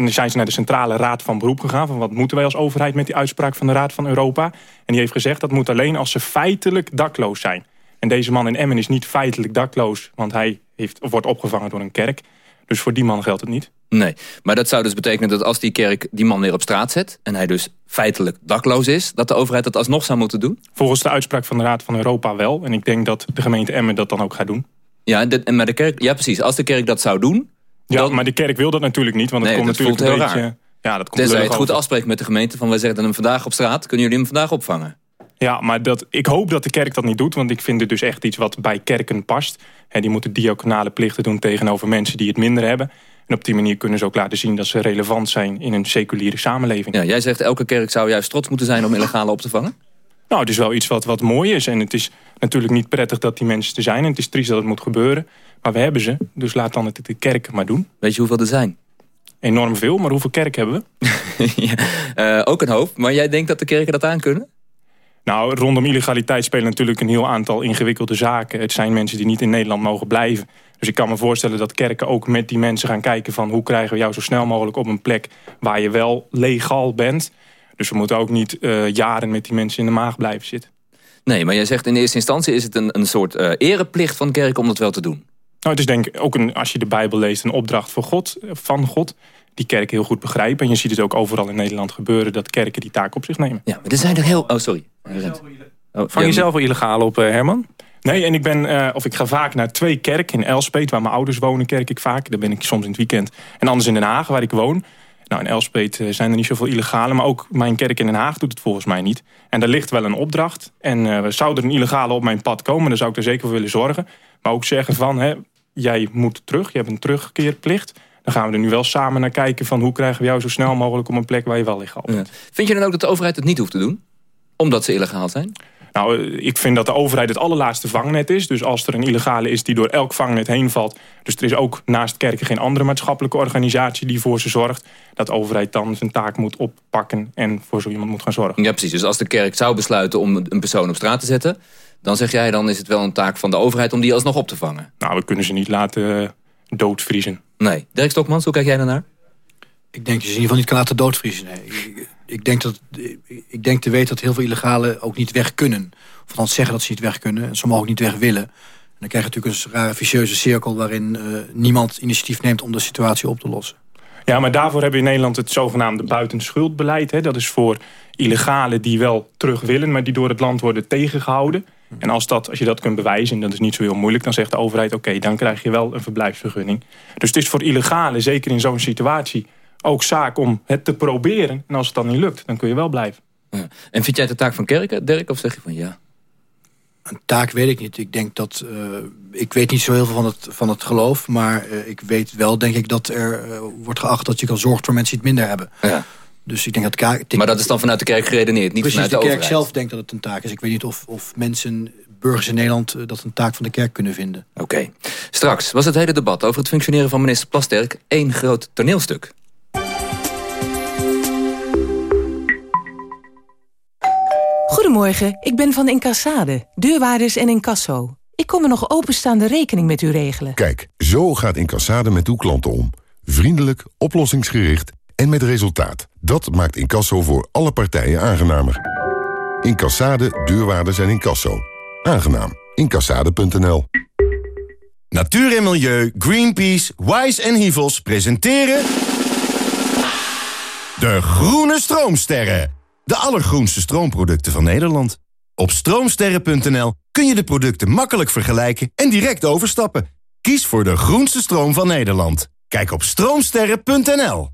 Speaker 26: zijn ze naar de Centrale Raad van Beroep gegaan... van wat moeten wij als overheid met die uitspraak van de Raad van Europa. En die heeft gezegd dat moet alleen als ze feitelijk dakloos zijn. En deze man in Emmen is niet feitelijk dakloos... want hij heeft, wordt opgevangen door een kerk. Dus voor die man geldt het niet.
Speaker 2: Nee, maar dat zou dus betekenen dat als die kerk die man weer op straat zet... en hij dus feitelijk dakloos is... dat de overheid dat alsnog zou moeten doen?
Speaker 26: Volgens de uitspraak van de Raad van Europa wel. En ik denk dat de gemeente Emmen dat dan ook gaat doen.
Speaker 2: Ja, maar de kerk, ja precies. Als de kerk dat zou doen...
Speaker 26: Ja, maar de kerk wil dat natuurlijk niet. Want het
Speaker 2: nee,
Speaker 26: komt
Speaker 2: dat
Speaker 26: natuurlijk
Speaker 2: een
Speaker 26: beetje...
Speaker 2: Raar.
Speaker 26: Ja, dat komt
Speaker 2: Tenzij je het goed afspreekt met de gemeente... van wij zetten hem vandaag op straat, kunnen jullie hem vandaag opvangen?
Speaker 26: Ja, maar dat, ik hoop dat de kerk dat niet doet. Want ik vind het dus echt iets wat bij kerken past. He, die moeten diaconale plichten doen tegenover mensen die het minder hebben. En op die manier kunnen ze ook laten zien dat ze relevant zijn in een seculiere samenleving.
Speaker 2: Ja, jij zegt elke kerk zou juist trots moeten zijn om illegale op te vangen?
Speaker 26: Nou, het is wel iets wat, wat mooi is. En het is natuurlijk niet prettig dat die mensen er zijn. En het is triest dat het moet gebeuren. Maar we hebben ze, dus laat dan het de kerk maar doen.
Speaker 2: Weet je hoeveel er zijn?
Speaker 26: Enorm veel, maar hoeveel kerk hebben we?
Speaker 2: ja, uh, ook een hoop, maar jij denkt dat de kerken dat aan kunnen?
Speaker 26: Nou, rondom illegaliteit spelen natuurlijk een heel aantal ingewikkelde zaken. Het zijn mensen die niet in Nederland mogen blijven. Dus ik kan me voorstellen dat kerken ook met die mensen gaan kijken van... hoe krijgen we jou zo snel mogelijk op een plek waar je wel legaal bent. Dus we moeten ook niet uh, jaren met die mensen in de maag blijven zitten.
Speaker 2: Nee, maar jij zegt in eerste instantie is het een, een soort uh, ereplicht van kerk om dat wel te doen.
Speaker 26: Nou, het is denk ik ook een, als je de Bijbel leest een opdracht voor God, van God die kerken heel goed begrijpen. En je ziet het ook overal in Nederland gebeuren... dat kerken die taak op zich nemen.
Speaker 2: Ja, maar er zijn er heel... Oh, sorry.
Speaker 26: Oh, Vang je zelf wel illegaal op, uh, Herman? Nee, en ik ben, uh, of ik ga vaak naar twee kerken. In Elspeet, waar mijn ouders wonen, kerk ik vaak. Daar ben ik soms in het weekend. En anders in Den Haag, waar ik woon. Nou, in Elspeet uh, zijn er niet zoveel illegale. Maar ook mijn kerk in Den Haag doet het volgens mij niet. En daar ligt wel een opdracht. En uh, zou er een illegale op mijn pad komen... dan zou ik er zeker voor willen zorgen. Maar ook zeggen van, hè, jij moet terug. Je hebt een terugkeerplicht. Dan gaan we er nu wel samen naar kijken van hoe krijgen we jou zo snel mogelijk op een plek waar je wel bent.
Speaker 2: Ja. Vind je dan ook dat de overheid het niet hoeft te doen? Omdat ze illegaal zijn?
Speaker 26: Nou, ik vind dat de overheid het allerlaatste vangnet is. Dus als er een illegale is die door elk vangnet heen valt... dus er is ook naast kerken geen andere maatschappelijke organisatie... die voor ze zorgt, dat de overheid dan zijn taak moet oppakken... en voor zo iemand moet gaan zorgen.
Speaker 2: Ja, precies. Dus als de kerk zou besluiten om een persoon op straat te zetten... dan zeg jij, dan is het wel een taak van de overheid om die alsnog op te vangen.
Speaker 26: Nou, we kunnen ze niet laten doodvriezen.
Speaker 2: Nee. Dirk Stokmans, hoe kijk jij daarnaar?
Speaker 12: Ik denk dat je ze in ieder geval niet kan laten doodvriezen. Nee. Ik, ik, denk dat, ik denk te weten dat heel veel illegalen ook niet weg kunnen. Of althans zeggen dat ze niet weg kunnen. En sommigen ook niet weg willen. En dan krijg je natuurlijk een rare vicieuze cirkel... waarin uh, niemand initiatief neemt om de situatie op te lossen.
Speaker 26: Ja, maar daarvoor hebben we in Nederland het zogenaamde buitenschuldbeleid. Hè. Dat is voor illegalen die wel terug willen... maar die door het land worden tegengehouden. En als, dat, als je dat kunt bewijzen, en dat is niet zo heel moeilijk... dan zegt de overheid, oké, okay, dan krijg je wel een verblijfsvergunning. Dus het is voor illegalen, zeker in zo'n situatie... ook zaak om het te proberen. En als het dan niet lukt, dan kun je wel blijven.
Speaker 2: Ja. En vind jij het de taak van kerken, Dirk, of zeg je van ja?
Speaker 12: Een taak weet ik niet. Ik denk dat... Uh, ik weet niet zo heel veel van het, van het geloof... maar uh, ik weet wel, denk ik, dat er uh, wordt geacht... dat je kan zorgen voor mensen die het minder hebben.
Speaker 2: Ja.
Speaker 12: Dus ik denk dat... Ik
Speaker 2: maar dat is dan vanuit de kerk geredeneerd, niet
Speaker 12: precies,
Speaker 2: vanuit de,
Speaker 12: de kerk
Speaker 2: overheid.
Speaker 12: zelf denkt dat het een taak is. Ik weet niet of, of mensen, burgers in Nederland... dat een taak van de kerk kunnen vinden.
Speaker 2: Oké. Okay. Straks was het hele debat over het functioneren van minister Plasterk... één groot toneelstuk.
Speaker 27: Goedemorgen, ik ben van Incassade, deurwaarders en incasso. Ik kom een nog openstaande rekening met u regelen.
Speaker 28: Kijk, zo gaat Incassade met uw klanten om. Vriendelijk, oplossingsgericht en met resultaat. Dat maakt incasso voor alle partijen aangenamer. Incassade, deurwaarders en incasso. Aangenaam. Incassade.nl
Speaker 8: Natuur en Milieu, Greenpeace, Wise en Hivels presenteren... De Groene Stroomsterren. De allergroenste stroomproducten van Nederland. Op stroomsterren.nl kun je de producten makkelijk vergelijken en direct overstappen. Kies voor de groenste stroom van Nederland. Kijk op stroomsterren.nl.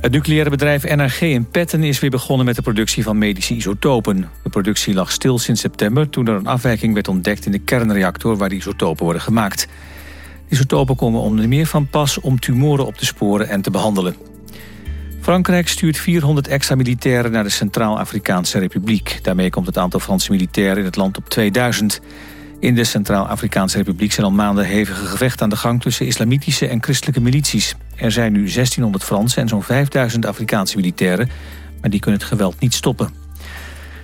Speaker 3: Het nucleaire bedrijf NRG in Petten is weer begonnen met de productie van medische isotopen. De productie lag stil sinds september toen er een afwijking werd ontdekt in de kernreactor waar die isotopen worden gemaakt. De isotopen komen onder meer van pas om tumoren op te sporen en te behandelen. Frankrijk stuurt 400 extra militairen naar de Centraal-Afrikaanse Republiek. Daarmee komt het aantal Franse militairen in het land op 2000. In de Centraal-Afrikaanse Republiek zijn al maanden hevige gevechten aan de gang... tussen islamitische en christelijke milities. Er zijn nu 1600 Franse en zo'n 5000 Afrikaanse militairen... maar die kunnen het geweld niet stoppen.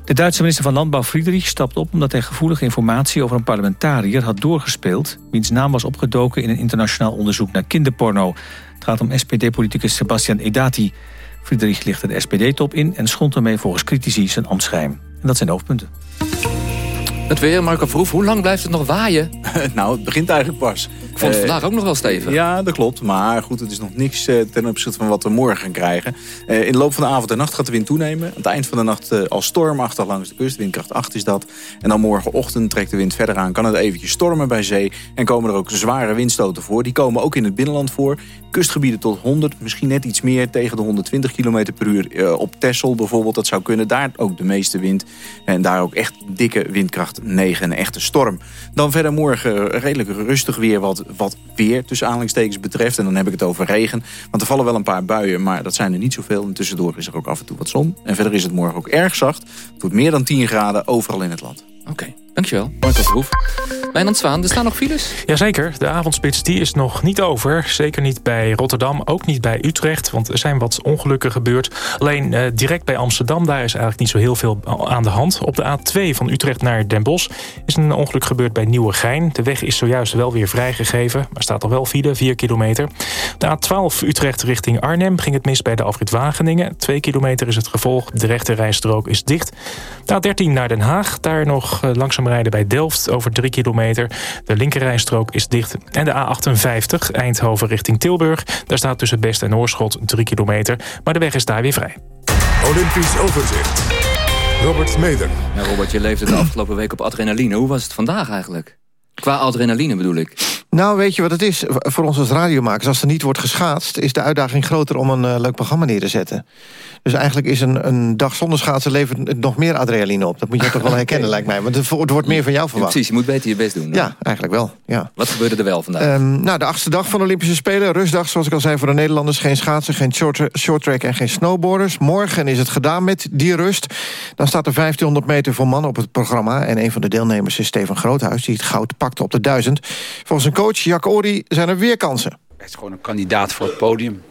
Speaker 3: De Duitse minister van Landbouw Friedrich stapt op... omdat hij gevoelige informatie over een parlementariër had doorgespeeld... wiens naam was opgedoken in een internationaal onderzoek naar kinderporno. Het gaat om SPD-politicus Sebastian Edati. Friedrich lichtte de SPD-top in en schond ermee volgens critici zijn ambtsgeheim. En dat zijn de hoofdpunten.
Speaker 2: Het weer, Marco Verhoef, hoe lang blijft het nog waaien?
Speaker 29: nou, het begint eigenlijk pas.
Speaker 2: Ik vond het vandaag ook nog wel stevig.
Speaker 29: Ja, dat klopt. Maar goed, het is nog niks uh, ten opzichte van wat we morgen gaan krijgen. Uh, in de loop van de avond en nacht gaat de wind toenemen. Aan het eind van de nacht al stormachtig langs de kust. Windkracht 8 is dat. En dan morgenochtend trekt de wind verder aan. Kan het eventjes stormen bij zee. En komen er ook zware windstoten voor. Die komen ook in het binnenland voor. Kustgebieden tot 100, misschien net iets meer tegen de 120 km per uur. op Texel bijvoorbeeld, dat zou kunnen. Daar ook de meeste wind. En daar ook echt dikke windkracht 9, een echte storm. Dan verder morgen redelijk rustig weer wat, wat weer tussen aanhalingstekens betreft. En dan heb ik het over regen. Want er vallen wel een paar buien, maar dat zijn er niet zoveel. En tussendoor is er ook af en toe wat zon. En verder is het morgen ook erg zacht. Het wordt meer dan 10 graden overal in het land.
Speaker 2: Oké, dankjewel. Marco Verhoef. Wijnand Zwaan, er staan nog files?
Speaker 6: Jazeker, de avondspits die is nog niet over. Zeker niet bij Rotterdam, ook niet bij Utrecht. Want er zijn wat ongelukken gebeurd. Alleen eh, direct bij Amsterdam, daar is eigenlijk niet zo heel veel aan de hand. Op de A2 van Utrecht naar Den Bosch is een ongeluk gebeurd bij Nieuwegein. De weg is zojuist wel weer vrijgegeven. Maar staat al wel file, 4 kilometer. De A12 Utrecht richting Arnhem ging het mis bij de afrit Wageningen. 2 kilometer is het gevolg. De rechte rijstrook is dicht. De A13 naar Den Haag. Daar nog eh, langzaam rijden bij Delft over 3 kilometer. De linkerrijstrook is dicht. En de A58 Eindhoven richting Tilburg. Daar staat tussen Best en Oorschot 3 kilometer. Maar de weg is daar weer vrij.
Speaker 30: Olympisch overzicht. Robert Meder.
Speaker 2: Ja, Robert, je leefde de afgelopen week op adrenaline. Hoe was het vandaag eigenlijk? Qua adrenaline bedoel ik.
Speaker 31: Nou, weet je wat het is? Voor ons als radiomakers, als er niet wordt geschaatst... is de uitdaging groter om een uh, leuk programma neer te zetten. Dus eigenlijk is een, een dag zonder schaatsen levert nog meer adrenaline op. Dat moet je toch wel herkennen, lijkt mij. Want het, wordt meer van jou verwacht.
Speaker 2: precies, je moet beter je best doen.
Speaker 31: Ja, eigenlijk wel. Ja.
Speaker 2: Wat gebeurde er wel vandaag?
Speaker 31: Um, nou, de achtste dag van de Olympische Spelen. Rustdag, zoals ik al zei, voor de Nederlanders. Geen schaatsen, geen short, short track en geen snowboarders. Morgen is het gedaan met die rust. Dan staat er 1500 meter voor mannen op het programma. En een van de deelnemers is Steven Groothuis... die het goud op de 1000. Volgens een coach, Jack Ori, zijn er weer kansen.
Speaker 32: Het is gewoon een kandidaat voor het podium.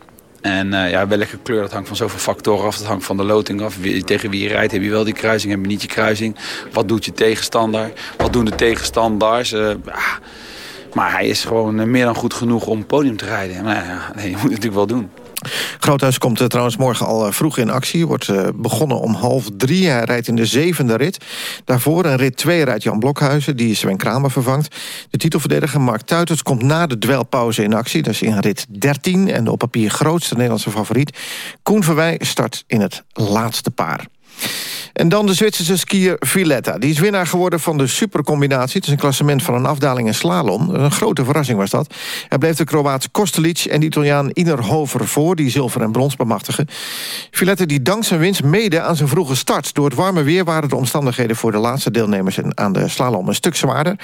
Speaker 32: En uh, ja, welke kleur, dat hangt van zoveel factoren af. Dat hangt van de loting af. Wie, tegen wie je rijdt, heb je wel die kruising, heb je niet je kruising. Wat doet je tegenstander? Wat doen de tegenstanders? Uh, maar hij is gewoon uh, meer dan goed genoeg om podium te rijden. Maar ja, nee, je moet het natuurlijk wel doen.
Speaker 31: Groothuis komt uh, trouwens morgen al uh, vroeg in actie. Wordt uh, begonnen om half drie. Hij rijdt in de zevende rit. Daarvoor een rit 2 rijdt Jan Blokhuizen, die Sven Kramer vervangt. De titelverdediger Mark Tuiters komt na de dwelpauze in actie. Dat is in rit 13 en de op papier grootste Nederlandse favoriet. Koen Verwij start in het laatste paar. En dan de Zwitserse skier Villetta. Die is winnaar geworden van de supercombinatie. Het is een klassement van een afdaling en slalom. Een grote verrassing was dat. Hij bleef de Kroaat Kostelic en de Italiaan Inerhover voor... die zilver en brons bemachtigen. Villetta die dankt zijn winst mede aan zijn vroege start. Door het warme weer waren de omstandigheden... voor de laatste deelnemers aan de slalom een stuk zwaarder.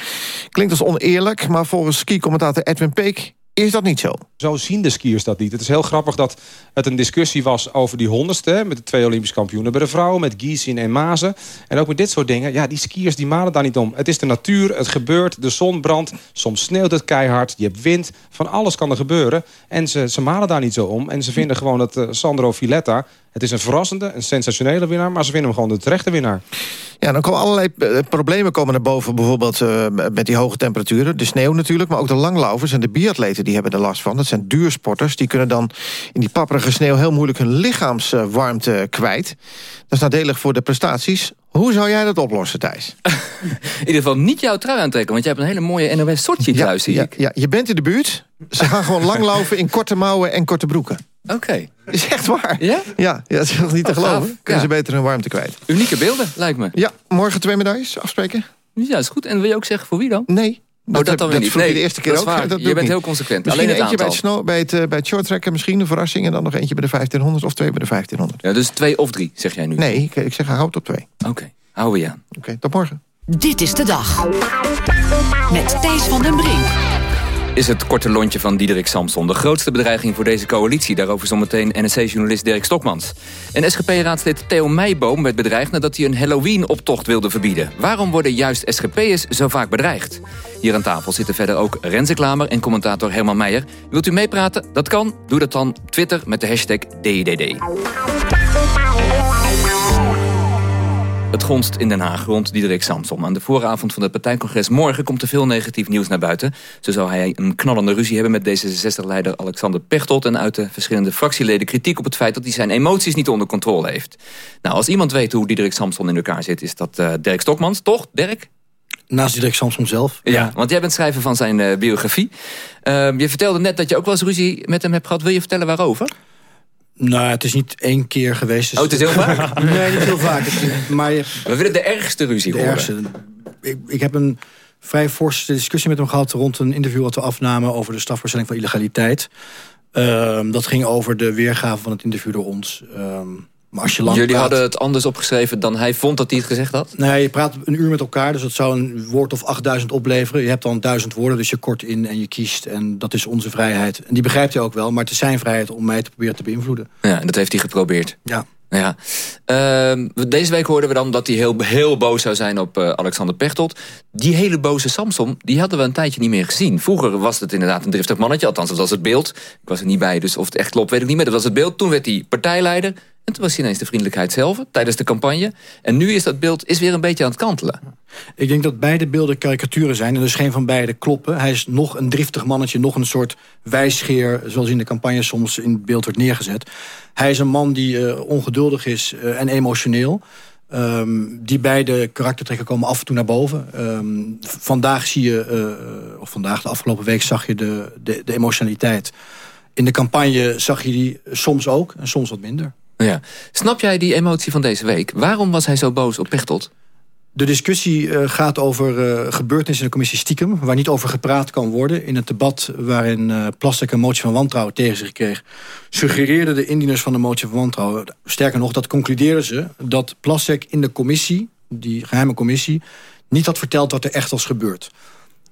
Speaker 31: Klinkt als oneerlijk, maar volgens ski-commentator Edwin Peek is dat niet zo.
Speaker 33: Zo zien de skiers dat niet. Het is heel grappig dat het een discussie was over die honderdste... met de twee Olympische kampioenen bij de vrouwen... met Giesin en Mazen. En ook met dit soort dingen. Ja, die skiers die malen daar niet om. Het is de natuur, het gebeurt, de zon brandt. Soms sneeuwt het keihard, je hebt wind. Van alles kan er gebeuren. En ze, ze malen daar niet zo om. En ze vinden gewoon dat uh, Sandro Villetta Het is een verrassende, een sensationele winnaar... maar ze vinden hem gewoon de terechte winnaar.
Speaker 31: Ja, dan komen allerlei eh, problemen komen naar boven. Bijvoorbeeld uh, met die hoge temperaturen. De sneeuw natuurlijk, maar ook de langlaufers en de biatleten... die hebben er last van. Dat zijn duursporters. Die kunnen dan in die papperige sneeuw... heel moeilijk hun lichaamswarmte kwijt. Dat is nadelig voor de prestaties. Hoe zou jij dat oplossen, Thijs?
Speaker 2: in ieder geval niet jouw trui aantrekken... want je hebt een hele mooie NOS Sochi trui, zie
Speaker 31: ja,
Speaker 2: ik.
Speaker 31: Ja, je bent in de buurt. Ze gaan gewoon langlaufen in korte mouwen en korte broeken.
Speaker 2: Oké.
Speaker 31: is echt waar.
Speaker 2: Ja?
Speaker 31: Ja, ja dat is nog niet te
Speaker 2: Oh,
Speaker 31: geloven.
Speaker 2: gaaf.
Speaker 31: Kunnen
Speaker 2: Ja.
Speaker 31: ze beter hun warmte kwijt.
Speaker 2: Unieke beelden, lijkt me.
Speaker 31: Ja, morgen twee medailles afspreken?
Speaker 2: Ja, is goed. En wil je ook zeggen voor wie dan?
Speaker 31: Nee.
Speaker 2: Oh, dat,
Speaker 31: heb-
Speaker 2: dan weer niet. Nee,
Speaker 31: de eerste keer
Speaker 2: dat
Speaker 31: ook.
Speaker 2: waar.
Speaker 31: Dat
Speaker 2: je bent
Speaker 31: niet.
Speaker 2: heel consequent.
Speaker 31: Misschien
Speaker 2: Alleen het
Speaker 31: eentje bij het, snow, bij, het, eh, bij het shorttrekken, misschien een verrassing... en dan nog eentje bij de 1500 of twee bij de 1500.
Speaker 2: Ja, dus twee of drie, zeg jij nu.
Speaker 31: Nee, ik, ik zeg houd op twee.
Speaker 2: Oké, houden we je aan.
Speaker 31: Oké, tot morgen.
Speaker 11: Dit is de dag. Met Thijs van den Brink.
Speaker 2: Is het korte lontje van Diederik Samson de grootste bedreiging voor deze coalitie? Daarover zometeen NSC-journalist Dirk Stokmans. En SGP-raadslid Theo Meijboom werd bedreigd nadat hij een Halloween-optocht wilde verbieden. Waarom worden juist SGP'ers zo vaak bedreigd? Hier aan tafel zitten verder ook Renze Klamer en commentator Herman Meijer. Wilt u meepraten? Dat kan. Doe dat dan op Twitter met de hashtag DDD. Het gonst in Den Haag rond Diederik Samsom. Aan de vooravond van het partijcongres morgen komt er veel negatief nieuws naar buiten. Zo zou hij een knallende ruzie hebben met D66-leider Alexander Pechtold... en uit de verschillende fractieleden kritiek op het feit dat hij zijn emoties niet onder controle heeft. Nou, als iemand weet hoe Diederik Samson in elkaar zit, is dat eh, Dirk Stokmans, toch, Dirk?
Speaker 12: Naast Dirk Samson zelf.
Speaker 2: Ja, want jij bent schrijver van zijn eh, biografie. Ehm, je vertelde net dat je ook wel eens ruzie met hem hebt gehad. Wil je vertellen waarover?
Speaker 12: Nou, het is niet één keer geweest. dus-
Speaker 2: Oh, het is heel vaak?
Speaker 12: nee, niet heel vaak. Maar
Speaker 2: We willen de ergste ruzie
Speaker 12: de
Speaker 2: horen.
Speaker 12: ergste. Ik, ik heb een vrij forse discussie met hem gehad... rond een interview wat we afnamen over de strafbaarstelling van illegaliteit. Ehm, dat ging over de weergave van het interview door ons. Ehm, maar als je lang
Speaker 2: Jullie
Speaker 12: praat-
Speaker 2: hadden het anders opgeschreven dan hij vond dat hij het gezegd had?
Speaker 12: Nou ja, je praat een uur met elkaar, dus dat zou een woord of 8000 opleveren. Je hebt dan duizend woorden, dus je kort in en je kiest. En dat is onze vrijheid. En die begrijpt hij ook wel, maar het is zijn vrijheid om mij te proberen te beïnvloeden.
Speaker 2: Ja, en dat heeft hij geprobeerd.
Speaker 12: Ja.
Speaker 2: Ja. Ehm, deze week hoorden we dan dat hij heel, heel boos zou zijn op eh, Alexander Pechtold. Die hele boze Samson, die hadden we een tijdje niet meer gezien. Vroeger was het inderdaad een driftig mannetje, althans dat was het beeld. Ik was er niet bij, dus of het echt klopt weet ik niet meer. Dat was het beeld. Toen werd hij partijleider. En toen was ineens de vriendelijkheid zelf, tijdens de campagne. En nu is dat beeld is weer een beetje aan het kantelen.
Speaker 12: Ik denk dat beide beelden karikaturen zijn. En dus geen van beide kloppen. Hij is nog een driftig mannetje, nog een soort wijsgeer... zoals in de campagne soms in beeld wordt neergezet. Hij is een man die eh, ongeduldig is eh, en emotioneel. Ehm, die beide karaktertrekken komen af en toe naar boven. Ehm, vandaag zie je, eh, of vandaag, de afgelopen week zag je de, de, de emotionaliteit. In de campagne zag je die soms ook en soms wat minder.
Speaker 2: Ja. Snap jij die emotie van deze week? Waarom was hij zo boos op Pechtold?
Speaker 12: De discussie eh, gaat over eh, gebeurtenissen in de commissie Stiekem... waar niet over gepraat kan worden. In het debat waarin eh Plastic een motie van wantrouwen tegen zich kreeg... suggereerden de indieners van de motie van wantrouwen... sterker nog, dat concludeerden ze... dat Plastic in de commissie, die geheime commissie... niet had verteld wat er echt was gebeurd.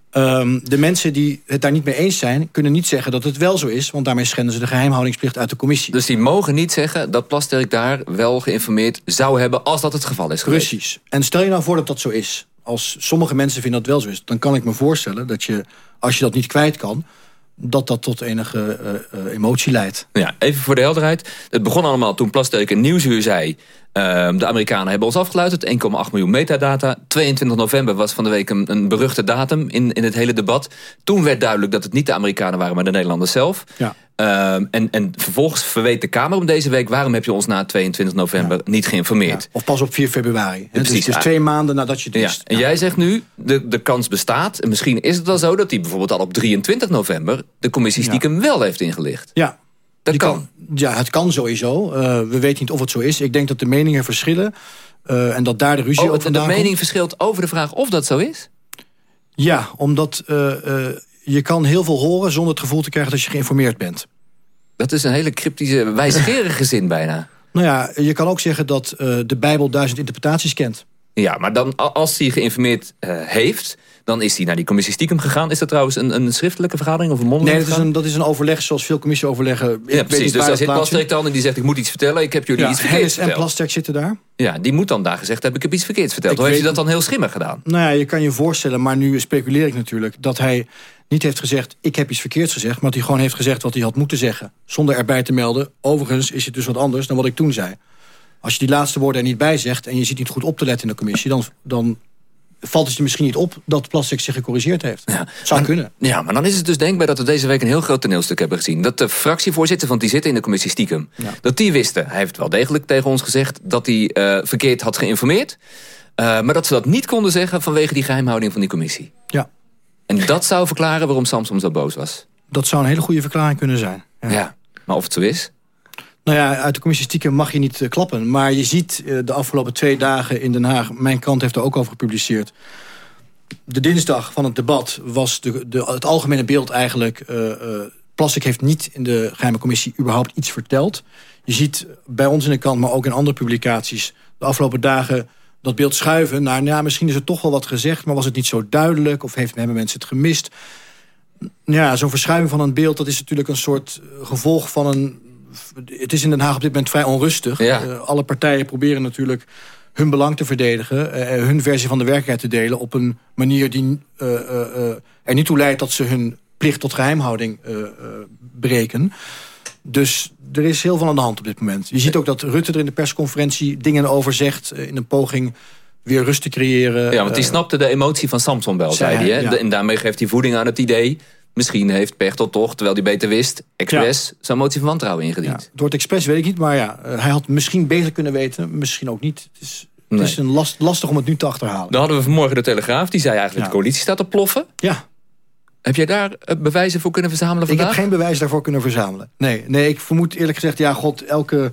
Speaker 12: Ehm, de mensen die het daar niet mee eens zijn... kunnen niet zeggen dat het wel zo is... want daarmee schenden ze de geheimhoudingsplicht uit de commissie.
Speaker 2: Dus die mogen niet zeggen dat Plasterk daar wel geïnformeerd zou hebben... als dat het geval is geweest.
Speaker 12: Precies. En stel je nou voor dat dat zo is. Als sommige mensen vinden dat wel zo is... dan kan ik me voorstellen dat je, als je dat niet kwijt kan... dat dat tot enige eh, eh, emotie leidt.
Speaker 2: Ja, even voor de helderheid. Het begon allemaal toen Plasterk in Nieuwsuur zei... ehm, de Amerikanen hebben ons afgeluisterd, 1,8 miljoen metadata. 22 november was van de week een, een beruchte datum in, in het hele debat. Toen werd duidelijk dat het niet de Amerikanen waren, maar de Nederlanders zelf.
Speaker 12: Ja.
Speaker 2: Ehm, en, en vervolgens verweet de Kamer om deze week... waarom heb je ons na 22 november niet geïnformeerd?
Speaker 12: Of pas op 4 februari. hè?
Speaker 2: precies.
Speaker 12: Dus, dus twee maanden nadat je het
Speaker 2: Ja, en jij zegt nu, de, de kans bestaat... en misschien is het wel zo dat hij bijvoorbeeld al op 23 november... de commissie stiekem wel heeft ingelicht.
Speaker 12: Ja.
Speaker 2: Dat kan.
Speaker 12: Ja, het kan sowieso. Eh, we weten niet of het zo is. Ik denk dat de meningen verschillen. eh, en dat daar de ruzie
Speaker 2: Oh, de
Speaker 12: vandaan
Speaker 2: mening
Speaker 12: komt.
Speaker 2: verschilt over de vraag of dat zo is?
Speaker 12: Ja, omdat eh, je kan heel veel horen... zonder het gevoel te krijgen dat je geïnformeerd bent.
Speaker 2: Dat is een hele cryptische, wijsgerige zin bijna.
Speaker 12: Nou ja, je kan ook zeggen dat de Bijbel duizend interpretaties kent.
Speaker 2: Ja, maar dan, als hij geïnformeerd eh, heeft... dan is hij naar die commissie stiekem gegaan. Is dat trouwens een, een schriftelijke vergadering of een
Speaker 12: Nee,
Speaker 2: mondelinge
Speaker 12: dat is, een, dat is een overleg zoals veel commissienoverleggen. Ik
Speaker 2: Ja, precies. Dus daar zit. Plasterk dan en die zegt... ik moet iets vertellen, ik heb jullie
Speaker 12: Ja,
Speaker 2: iets verkeerds
Speaker 12: Hennis en
Speaker 2: verteld.
Speaker 12: Plasterk zitten daar.
Speaker 2: Ja, die moet dan daar gezegd hebben... ik heb iets verkeerds verteld. Hoe heeft hij dat dan heel schimmig gedaan?
Speaker 12: Nou ja, je kan je voorstellen, maar nu speculeer ik natuurlijk... dat hij niet heeft gezegd... ik heb iets verkeerds gezegd, maar dat hij gewoon heeft gezegd... wat hij had moeten zeggen, zonder erbij te melden... overigens is het dus wat anders dan wat ik toen zei. Als je die laatste woorden er niet bij zegt... en je zit niet goed op te letten in de commissie... dan, dan valt het je misschien niet op dat Plastic zich gecorrigeerd heeft. Ja, Zou kunnen.
Speaker 2: Ja, maar dan is het dus denkbaar dat we deze week een heel groot toneelstuk hebben gezien. Dat de fractievoorzitter, want die zitten in de commissie stiekem... dat die wisten, hij heeft wel degelijk tegen ons gezegd... dat hij uh, verkeerd had geïnformeerd... Uh, maar dat ze dat niet konden zeggen vanwege die geheimhouding van die commissie.
Speaker 12: Ja.
Speaker 2: En dat zou verklaren waarom Samson zo boos was.
Speaker 12: Dat zou een hele goede verklaring kunnen zijn.
Speaker 2: Ja, ja. maar of het zo is...
Speaker 12: Nou ja, uit de commissie stiekem mag je niet uh, klappen. Maar je ziet uh, de afgelopen twee dagen in Den Haag... mijn krant heeft er ook over gepubliceerd... de dinsdag van het debat was de, de, het algemene beeld eigenlijk... Uh, Plastic heeft niet in de geheime commissie überhaupt iets verteld. Je ziet bij ons in de krant, maar ook in andere publicaties... de afgelopen dagen dat beeld schuiven. Nou, misschien is er toch wel wat gezegd, maar was het niet zo duidelijk... of heeft, hebben mensen het gemist... Ja, zo'n verschuiving van een beeld... dat is natuurlijk een soort gevolg van een het is in Den Haag op dit moment vrij onrustig. Uh, alle partijen proberen natuurlijk hun belang te verdedigen... Uh, hun versie van de werkelijkheid te delen... op een manier die er niet toe leidt dat ze hun plicht tot geheimhouding breken. Dus er is heel veel aan de hand op dit moment. Je ziet ook dat Rutte er in de persconferentie dingen over zegt... in een poging weer rust te creëren.
Speaker 2: Ja, want die snapte de emotie van Samson wel, zei hij. En daarmee geeft hij voeding aan het idee Misschien heeft Pechtel toch, terwijl hij beter wist... expres ja. zo'n motie van wantrouwen ingediend.
Speaker 12: door het expres weet ik niet, maar ja, eh, hij had misschien beter kunnen weten. Misschien ook niet. Het is, het is een last, lastig om het nu te achterhalen.
Speaker 2: Dan hadden we vanmorgen de Telegraaf. Die zei eigenlijk de coalitie staat te ploffen.
Speaker 12: Ja.
Speaker 2: Heb jij daar eh, bewijzen voor kunnen verzamelen vandaag?
Speaker 12: Ik heb geen bewijs daarvoor kunnen verzamelen. Nee, nee ik vermoed eerlijk gezegd... ja, god, elke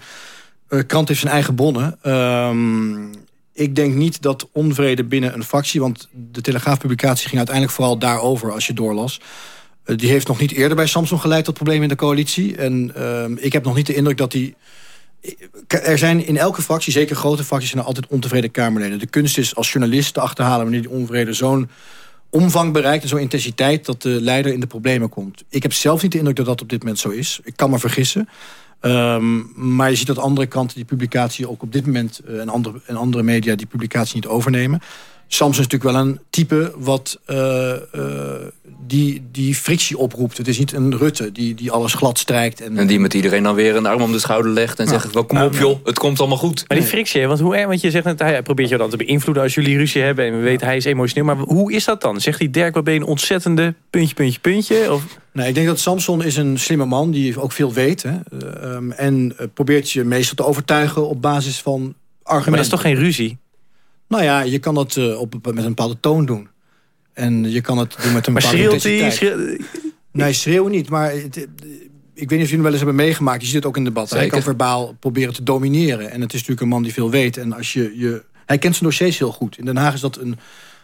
Speaker 12: uh, krant heeft zijn eigen bronnen. Um, ik denk niet dat onvrede binnen een fractie... want de Telegraafpublicatie ging uiteindelijk vooral daarover... als je doorlas... Eh, die heeft nog niet eerder bij Samsung geleid tot problemen in de coalitie. En uh, ik heb nog niet de indruk dat die... Er zijn in elke fractie, zeker grote fracties... zijn altijd ontevreden Kamerleden. De kunst is als journalist te achterhalen... wanneer die onvrede zo'n omvang bereikt en zo'n intensiteit... dat de leider in de problemen komt. Ik heb zelf niet de indruk dat dat op dit moment zo is. Ik kan me vergissen. Um, maar je ziet dat andere kanten die publicatie ook op dit moment... Uh, en, andere, en andere media die publicatie niet overnemen. Samsung is natuurlijk wel een type wat uh, uh, die, die frictie oproept. Het is niet een Rutte die, die alles glad strijkt.
Speaker 2: En, en die met iedereen dan weer een arm om de schouder legt... en zegt, wel, kom op joh, het komt allemaal goed.
Speaker 26: Maar die frictie, want, hoe, want je zegt net, hij probeert je dan te beïnvloeden... als jullie ruzie hebben en we weten hij is emotioneel. Maar hoe is dat dan? Zegt hij, Dirk, wat ben je een ontzettende puntje, puntje, puntje? Of...
Speaker 12: Nee, ik denk dat Samson is een slimme man die ook veel weet. Hè, um, en probeert je meestal te overtuigen op basis van argumenten.
Speaker 26: Maar dat is toch geen ruzie?
Speaker 12: Nou ja, je kan dat uh, op, met een bepaalde toon doen. En je kan het doen met een
Speaker 26: maar
Speaker 12: bepaalde
Speaker 26: schreeuwt Schreeuw...
Speaker 12: Nee, schreeuwen niet. Maar het, ik weet niet of jullie wel eens hebben meegemaakt. Je ziet het ook in debat. Hij kan verbaal proberen te domineren. En het is natuurlijk een man die veel weet. En als je, je, hij kent zijn dossiers heel goed. In Den Haag is dat een...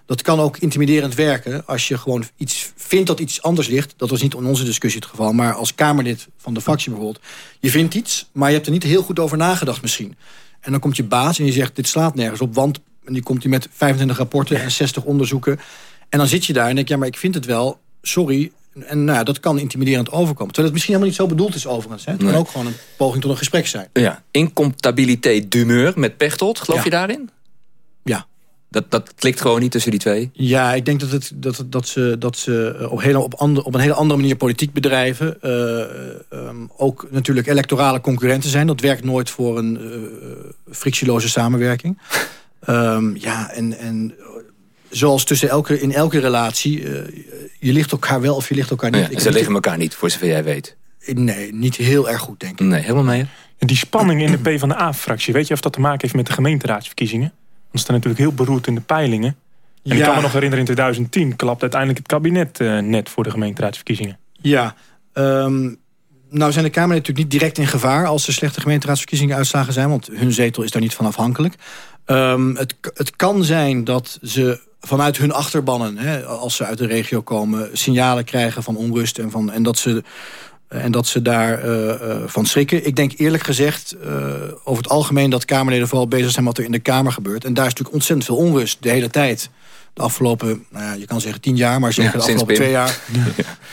Speaker 12: Dat kan ook intimiderend werken als je gewoon iets vindt dat iets anders ligt. Dat was niet in onze discussie het geval. Maar als Kamerlid van de fractie bijvoorbeeld. Je vindt iets, maar je hebt er niet heel goed over nagedacht misschien. En dan komt je baas en je zegt dit slaat nergens op. Want en die komt hij met 25 rapporten en 60 onderzoeken. En dan zit je daar en denk je, ja, maar ik vind het wel, sorry. En nou, dat kan intimiderend overkomen. Terwijl het misschien helemaal niet zo bedoeld is overigens. Hè? Het kan ook gewoon een poging tot een gesprek zijn.
Speaker 2: Ja, incomptabiliteit d'humeur met Pechtold. Geloof
Speaker 12: ja.
Speaker 2: je daarin?
Speaker 12: Ja.
Speaker 2: Dat, dat klikt gewoon niet tussen die twee?
Speaker 12: Ja, ik denk dat, het, dat, dat ze, dat ze op, hele, op, ander, op een hele andere manier politiek bedrijven. Uh, um, ook natuurlijk electorale concurrenten zijn. Dat werkt nooit voor een uh, frictieloze samenwerking. Um, ja, en, en zoals tussen elke, in elke relatie... Uh, je ligt elkaar wel of je ligt elkaar niet.
Speaker 2: Ja, ze liggen elkaar niet, voor zover jij weet.
Speaker 12: Nee, niet heel erg goed, denk ik.
Speaker 2: Nee, helemaal mee.
Speaker 26: En die spanning in de PvdA-fractie... weet je of dat te maken heeft met de gemeenteraadsverkiezingen? Want ze staan natuurlijk heel beroerd in de peilingen. En ja. ik kan me nog herinneren, in 2010 klapt uiteindelijk het kabinet uh, net voor de gemeenteraadsverkiezingen.
Speaker 12: Ja, um, nou zijn de Kamer natuurlijk niet direct in gevaar... als er slechte gemeenteraadsverkiezingen uitslagen zijn... want hun zetel is daar niet van afhankelijk. Um, het, het kan zijn dat ze vanuit hun achterbannen... Hè, als ze uit de regio komen, signalen krijgen van onrust... en, van, en dat ze en dat ze daar uh, uh, van schrikken. Ik denk eerlijk gezegd uh, over het algemeen dat Kamerleden vooral bezig zijn wat er in de Kamer gebeurt. En daar is natuurlijk ontzettend veel onrust de hele tijd. De afgelopen, nou ja, je kan zeggen tien jaar, maar zeker ja, de afgelopen twee jaar.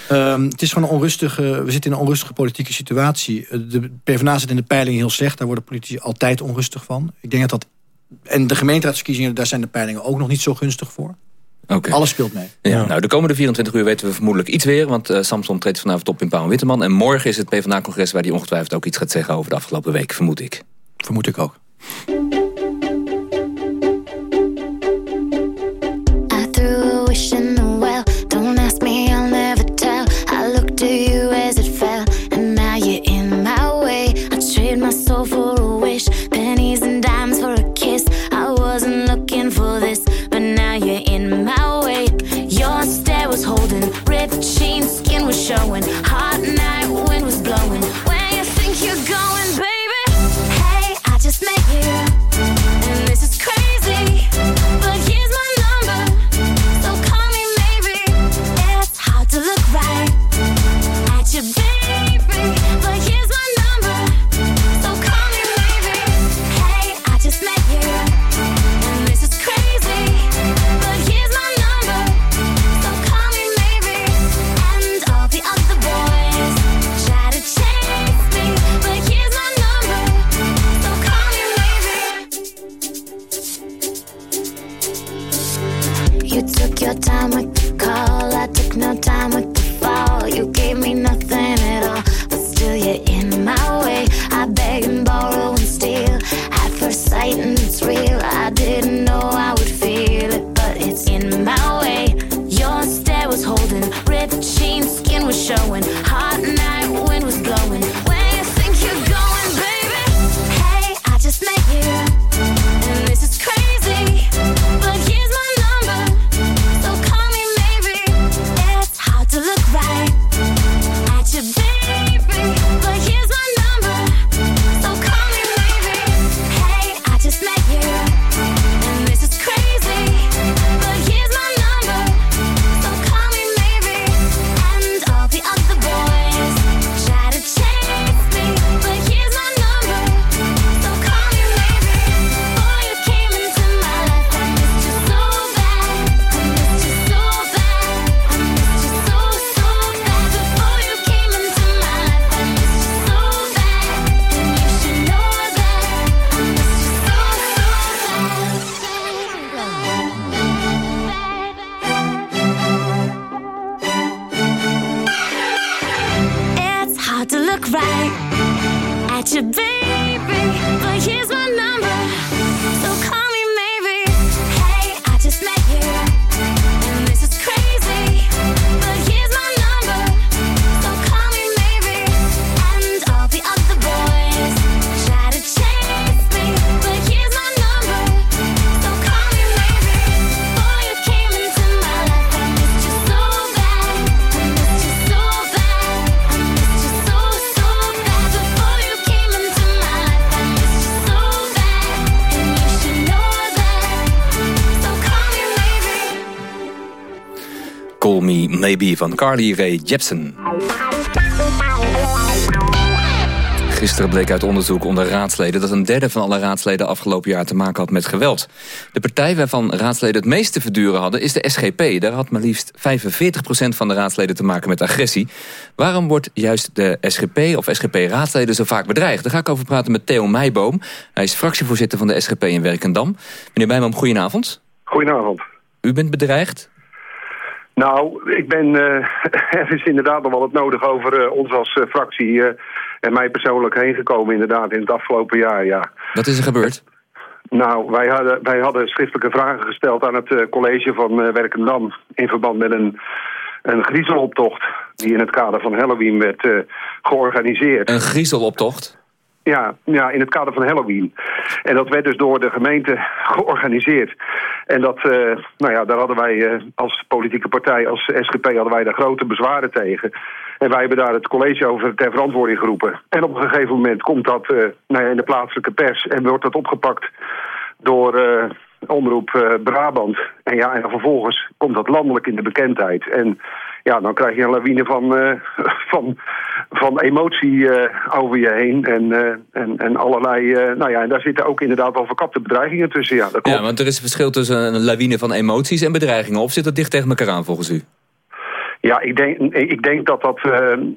Speaker 12: Ja. Um, het is gewoon een onrustige, we zitten in een onrustige politieke situatie. De PvdA zit in de peiling heel slecht, daar worden politici altijd onrustig van. Ik denk dat dat, en de gemeenteraadsverkiezingen, daar zijn de peilingen ook nog niet zo gunstig voor.
Speaker 34: Alles speelt mee.
Speaker 2: Ja, Nou, de komende 24 uur weten we vermoedelijk iets weer... want uh, Samson treedt vanavond op in Pauw en Witteman... en morgen is het PvdA-congres waar hij ongetwijfeld ook iets gaat zeggen... over de afgelopen week, vermoed ik.
Speaker 34: Vermoed ik ook. showing.
Speaker 2: Maybe van Carly Rae Jepsen. Gisteren bleek uit onderzoek onder raadsleden... dat een derde van alle raadsleden afgelopen jaar te maken had met geweld. De partij waarvan raadsleden het meeste verduren hadden is de SGP. Daar had maar liefst 45% van de raadsleden te maken met agressie. Waarom wordt juist de SGP of SGP-raadsleden zo vaak bedreigd? Daar ga ik over praten met Theo Meijboom. Hij is fractievoorzitter van de SGP in Werkendam. Meneer Meijboom, goedenavond.
Speaker 35: Goedenavond.
Speaker 2: U bent bedreigd?
Speaker 35: Nou, ik ben, uh, er is inderdaad nog wel het nodig over uh, ons als uh, fractie en mij persoonlijk heen gekomen inderdaad in het afgelopen jaar, ja.
Speaker 2: Wat is er gebeurd?
Speaker 35: Nou, wij hadden, wij hadden schriftelijke vragen gesteld aan het college van Werkendam in verband met een, een griezeloptocht die in het kader van Halloween werd georganiseerd.
Speaker 2: Een griezeloptocht?
Speaker 35: Ja, ja, in het kader van Halloween. En dat werd dus door de gemeente georganiseerd. En dat, uh, nou ja, daar hadden wij uh, als politieke partij, als SGP, hadden wij daar grote bezwaren tegen. En wij hebben daar het college over ter verantwoording geroepen. En op een gegeven moment komt dat uh, nou ja, in de plaatselijke pers en wordt dat opgepakt door omroep Brabant. En ja, en vervolgens komt dat landelijk in de bekendheid. En ja, dan krijg je een lawine van, uh, van, van emotie uh, over je heen. En, uh, en, en allerlei, nou ja, en daar zitten ook inderdaad wel verkapte bedreigingen tussen. Ja, dat
Speaker 2: ja, want er is een verschil tussen een lawine van emoties en bedreigingen. Of zit dat dicht tegen elkaar aan volgens u?
Speaker 35: Ja, ik denk, ik denk dat dat...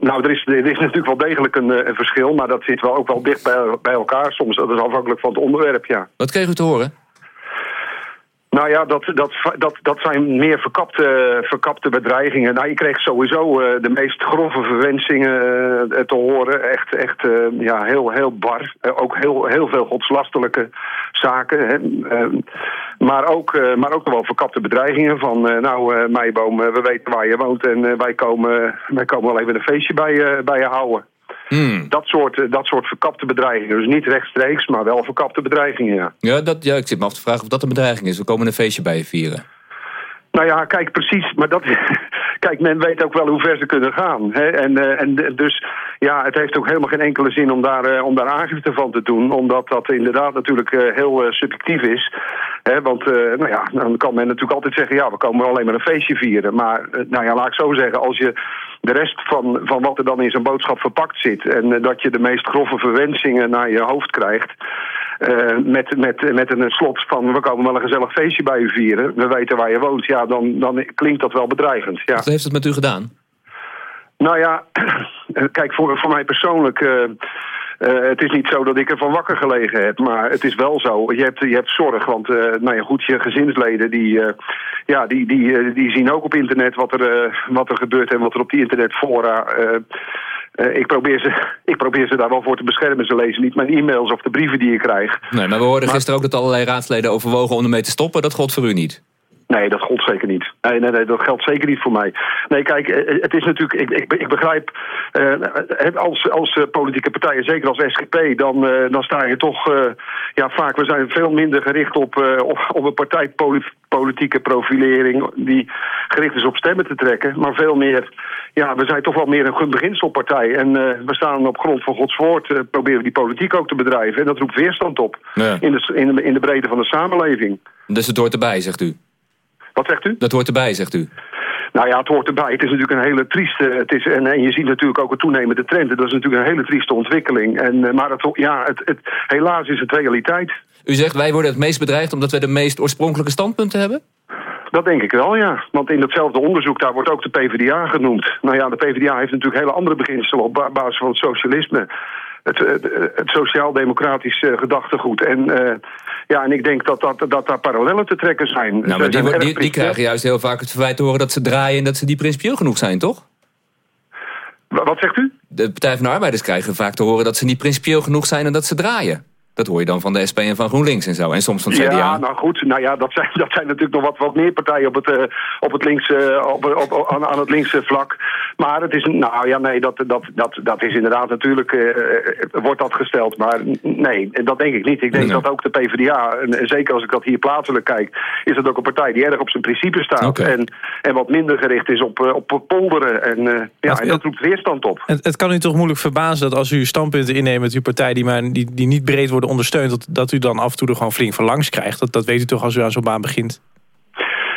Speaker 35: nou, er is, er is natuurlijk wel degelijk een, een, verschil... maar dat zit wel ook wel dicht bij, bij elkaar soms. Dat is afhankelijk van het onderwerp, ja.
Speaker 2: Wat kreeg u te horen?
Speaker 35: Nou, er is, er is natuurlijk wel degelijk een, een verschil, maar dat zit wel ook wel dicht bij, bij elkaar soms. Dat is afhankelijk van het onderwerp, ja. Wat kreeg u te horen? Nou, ja. Dat, dat, dat, dat zijn meer verkapte, verkapte bedreigingen. Nou, je kreeg sowieso uh, de meest grove verwensingen uh, te horen. Echt, echt uh, ja, heel, heel bar. ook heel, heel veel godslastelijke zaken. Hè. maar, ook, maar ook wel verkapte bedreigingen van... nou, Meiboom, we weten waar je woont en wij, komen, wij komen wel even een feestje bij, bij je houden. Hmm. Dat, soort, eh, dat soort verkapte bedreigingen. Dus niet rechtstreeks, maar wel verkapte bedreigingen, ja.
Speaker 2: Ja, dat, ja ik zit me af te vragen of dat een bedreiging is. We komen een feestje bij je vieren.
Speaker 35: Nou ja, kijk, precies. Maar dat, kijk, men weet ook wel hoe ver ze kunnen gaan. Hè? En, uh, en dus ja, het heeft ook helemaal geen enkele zin om daar, uh, om daar aangifte van te doen. Omdat dat inderdaad natuurlijk uh, heel subjectief is. Hè? Want nou ja, dan kan men natuurlijk altijd zeggen... ja, we komen alleen maar een feestje vieren. Maar nou ja, laat ik zo zeggen, als je de rest van, van wat er dan in zo'n boodschap verpakt zit... en dat je de meest grove verwensingen naar je hoofd krijgt... Uh, met, met, met een slot van we komen wel een gezellig feestje bij u vieren. We weten waar je woont. Ja, dan, dan klinkt dat wel bedreigend. Ja.
Speaker 2: Wat heeft het met u gedaan?
Speaker 35: Nou ja, kijk, voor, voor mij persoonlijk... Uh, uh, het is niet zo dat ik ervan wakker gelegen heb, maar het is wel zo. Je hebt, je hebt zorg, want uh, nou ja, goed, je gezinsleden die, uh, ja, die, die, die zien ook op internet wat er, wat er gebeurt en wat er op die internetfora uh, ik, probeer ze, ik probeer ze daar wel voor te beschermen. Ze lezen niet mijn e-mails of de brieven die ik krijg.
Speaker 2: Nee, maar we hoorden gisteren ook dat allerlei raadsleden overwogen om ermee te stoppen. Dat gold voor u niet.
Speaker 35: Nee, dat geldt zeker niet. Nee, nee, nee, dat geldt zeker niet voor mij. Nee, kijk, eh, het is natuurlijk... Ik, ik, ik begrijp, uh, als, als politieke partijen, zeker als SGP... dan, dan sta je toch... Ja, vaak, we zijn veel minder gericht op, op, op een partijpolitieke profilering... die gericht is op stemmen te trekken. Maar veel meer... Ja, we zijn toch wel meer een beginselpartij. En we staan op grond van Gods woord... proberen die politiek ook te bedrijven. En dat roept weerstand op. Ja. In, de, in, de, in de breedte van de samenleving.
Speaker 2: Dus het hoort erbij, zegt u?
Speaker 35: Wat zegt u?
Speaker 2: Dat hoort erbij, zegt u.
Speaker 35: Nou ja, het hoort erbij. Het is natuurlijk een hele trieste... Het is, en, en je ziet natuurlijk ook een toenemende trend. Dat is natuurlijk een hele trieste ontwikkeling. En, eh, maar het, ja, het, het, helaas is het realiteit.
Speaker 2: U zegt wij worden het meest bedreigd omdat wij de meest oorspronkelijke standpunten hebben?
Speaker 35: Dat denk ik wel, ja. Want in datzelfde onderzoek, daar wordt ook de PvdA genoemd. Nou ja, de PvdA heeft natuurlijk hele andere beginselen op basis van het socialisme het, het, sociaal-democratisch uh, gedachtegoed. En, uh, ja, en ik denk dat, dat, dat daar parallellen te trekken zijn.
Speaker 2: Nou, maar die, die, die, krijgen juist heel vaak het verwijt te horen dat ze draaien... en dat ze niet principieel genoeg zijn, toch?
Speaker 35: Wat zegt u?
Speaker 2: De Partij van de Arbeiders krijgen vaak te horen dat ze niet principieel genoeg zijn... en dat ze draaien. Dat hoor je dan van de SP en van GroenLinks en zo. En soms van het CDA.
Speaker 35: Ja, nou goed. Nou ja, dat zijn, dat zijn natuurlijk nog wat, wat meer partijen op het, uh, op het linkse, op, op, aan, aan, het linkse vlak. Maar het is, nou ja, nee, dat, dat, dat, dat is inderdaad natuurlijk, uh, wordt dat gesteld. Maar nee, dat denk ik niet. Ik denk dat ook de PvdA, en zeker als ik dat hier plaatselijk kijk, is dat ook een partij die erg op zijn principe staat. En, en wat minder gericht is op, op polderen. En, uh, ja, en dat roept weerstand op.
Speaker 26: Het, het, kan u toch moeilijk verbazen dat als u standpunten inneemt met uw partij die, maar, die, die niet breed worden ondersteunt... Dat, dat u dan af en toe er gewoon flink van langs krijgt. Dat, dat weet u toch als u aan zo'n baan begint?